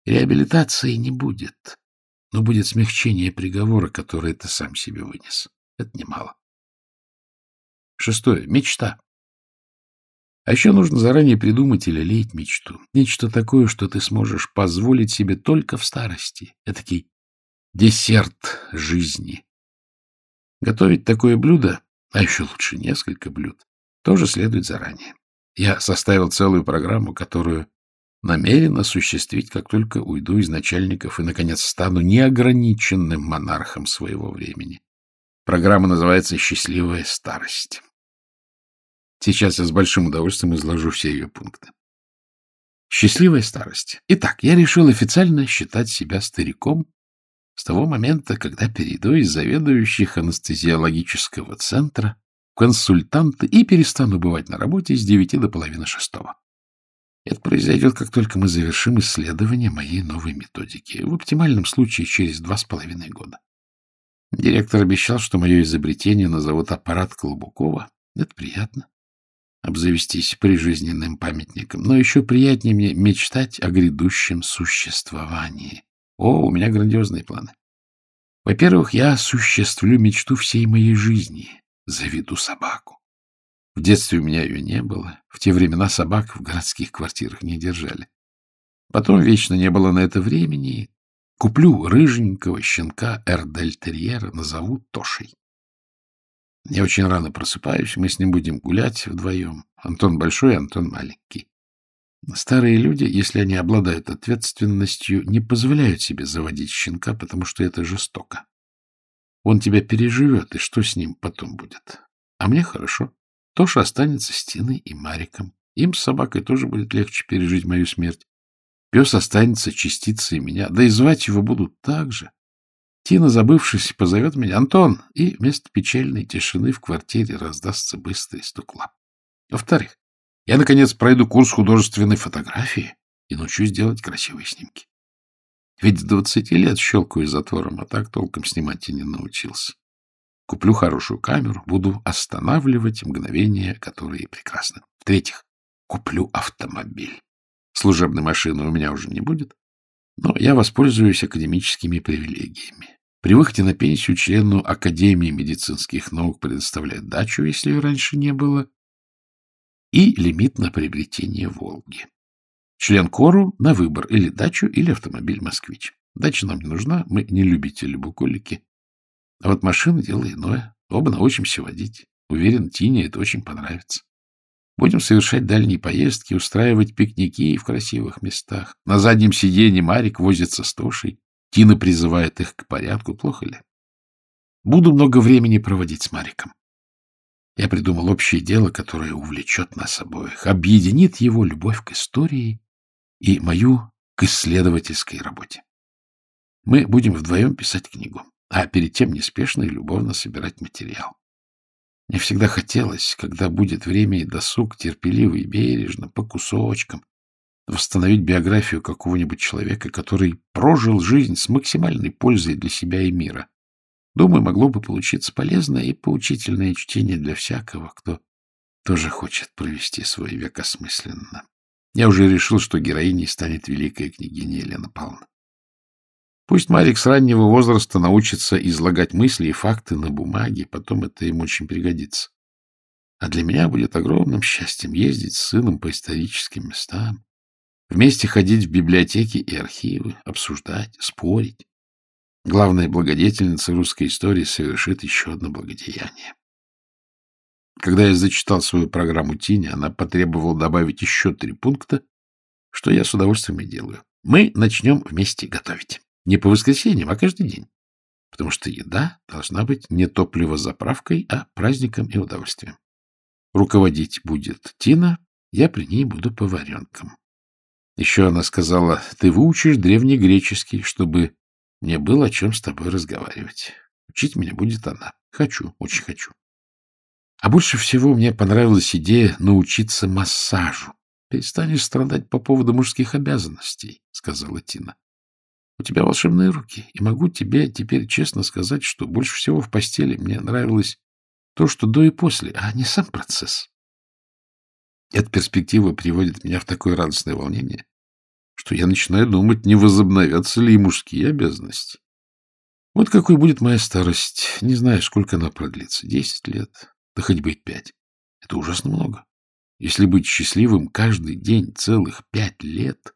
Реабилитации не будет, но будет смягчение приговора, который ты сам себе вынес. Это немало. Шестое. Мечта. А еще нужно заранее придумать или леять мечту. Нечто такое, что ты сможешь позволить себе только в старости. Этакий десерт жизни. Готовить такое блюдо, а еще лучше несколько блюд, тоже следует заранее. Я составил целую программу, которую намерен осуществить, как только уйду из начальников и, наконец, стану неограниченным монархом своего времени. Программа называется «Счастливая старость». Сейчас я с большим удовольствием изложу все ее пункты. Счастливая старость. Итак, я решил официально считать себя стариком с того момента, когда перейду из заведующих анестезиологического центра консультанты и перестану бывать на работе с девяти до половины шестого. Это произойдет, как только мы завершим исследование моей новой методики, в оптимальном случае через два с половиной года. Директор обещал, что мое изобретение назовут аппарат Колобукова. Это приятно. Обзавестись прижизненным памятником. Но еще приятнее мне мечтать о грядущем существовании. О, у меня грандиозные планы. Во-первых, я осуществлю мечту всей моей жизни заведу собаку. В детстве у меня ее не было. В те времена собак в городских квартирах не держали. Потом вечно не было на это времени. Куплю рыженького щенка Эрдельтерьера, назову Тошей. Я очень рано просыпаюсь, мы с ним будем гулять вдвоем. Антон большой, Антон маленький. Старые люди, если они обладают ответственностью, не позволяют себе заводить щенка, потому что это жестоко. Он тебя переживет, и что с ним потом будет? А мне хорошо. Тоша останется с Тиной и Мариком. Им с собакой тоже будет легче пережить мою смерть. Пес останется частицей меня, да и звать его будут так же. Тина, забывшись, позовет меня «Антон», и вместо печальной тишины в квартире раздастся быстрый стук лап. Во-вторых, я, наконец, пройду курс художественной фотографии и научусь делать красивые снимки. Ведь с двадцати лет щелкаю затвором, а так толком снимать и не научился. Куплю хорошую камеру, буду останавливать мгновения, которые прекрасны. В-третьих, куплю автомобиль. Служебной машины у меня уже не будет, но я воспользуюсь академическими привилегиями. При выходе на пенсию члену Академии медицинских наук предоставляют дачу, если ее раньше не было, и лимит на приобретение «Волги». Член Кору на выбор или дачу, или автомобиль «Москвич». Дача нам не нужна, мы не любители буколики. А вот машина — дело иное. Оба научимся водить. Уверен, Тине это очень понравится. Будем совершать дальние поездки, устраивать пикники в красивых местах. На заднем сиденье Марик возится с Тошей. Тина призывает их к порядку. Плохо ли? Буду много времени проводить с Мариком. Я придумал общее дело, которое увлечет нас обоих, объединит его любовь к истории и мою к исследовательской работе. Мы будем вдвоем писать книгу, а перед тем неспешно и любовно собирать материал. Мне всегда хотелось, когда будет время и досуг, терпеливо и бережно, по кусочкам, восстановить биографию какого-нибудь человека, который прожил жизнь с максимальной пользой для себя и мира. Думаю, могло бы получиться полезное и поучительное чтение для всякого, кто тоже хочет провести свой век осмысленно. Я уже решил, что героиней станет великая княгиня Елена Павловна. Пусть Марик с раннего возраста научится излагать мысли и факты на бумаге, потом это им очень пригодится. А для меня будет огромным счастьем ездить с сыном по историческим местам, вместе ходить в библиотеки и архивы, обсуждать, спорить. Главная благодетельница русской истории совершит еще одно благодеяние. Когда я зачитал свою программу Тини, она потребовала добавить еще три пункта, что я с удовольствием и делаю. Мы начнем вместе готовить. Не по воскресеньям, а каждый день. Потому что еда должна быть не топливозаправкой, а праздником и удовольствием. Руководить будет Тина, я при ней буду поваренком. Еще она сказала, ты выучишь древнегреческий, чтобы мне было о чем с тобой разговаривать. Учить меня будет она. Хочу, очень хочу. А больше всего мне понравилась идея научиться массажу. Перестанешь страдать по поводу мужских обязанностей, — сказала Тина. У тебя волшебные руки, и могу тебе теперь честно сказать, что больше всего в постели мне нравилось то, что до и после, а не сам процесс. Эта перспектива приводит меня в такое радостное волнение, что я начинаю думать, не возобновятся ли и мужские обязанности. Вот какой будет моя старость. Не знаю, сколько она продлится. Десять лет, да хоть бы пять. Это ужасно много. Если быть счастливым каждый день целых пять лет,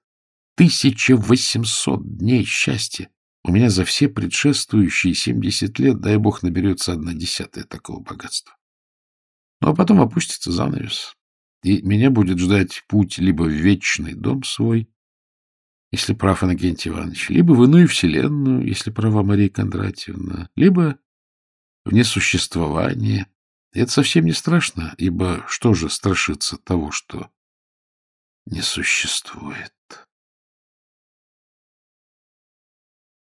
1800 дней счастья. У меня за все предшествующие 70 лет, дай бог, наберется одна десятая такого богатства. Ну, а потом опустится занавес, и меня будет ждать путь либо в вечный дом свой, если прав Иннокентий Иванович, либо в иную вселенную, если права Мария Кондратьевна, либо в несуществование. И это совсем не страшно, ибо что же страшится того, что не существует?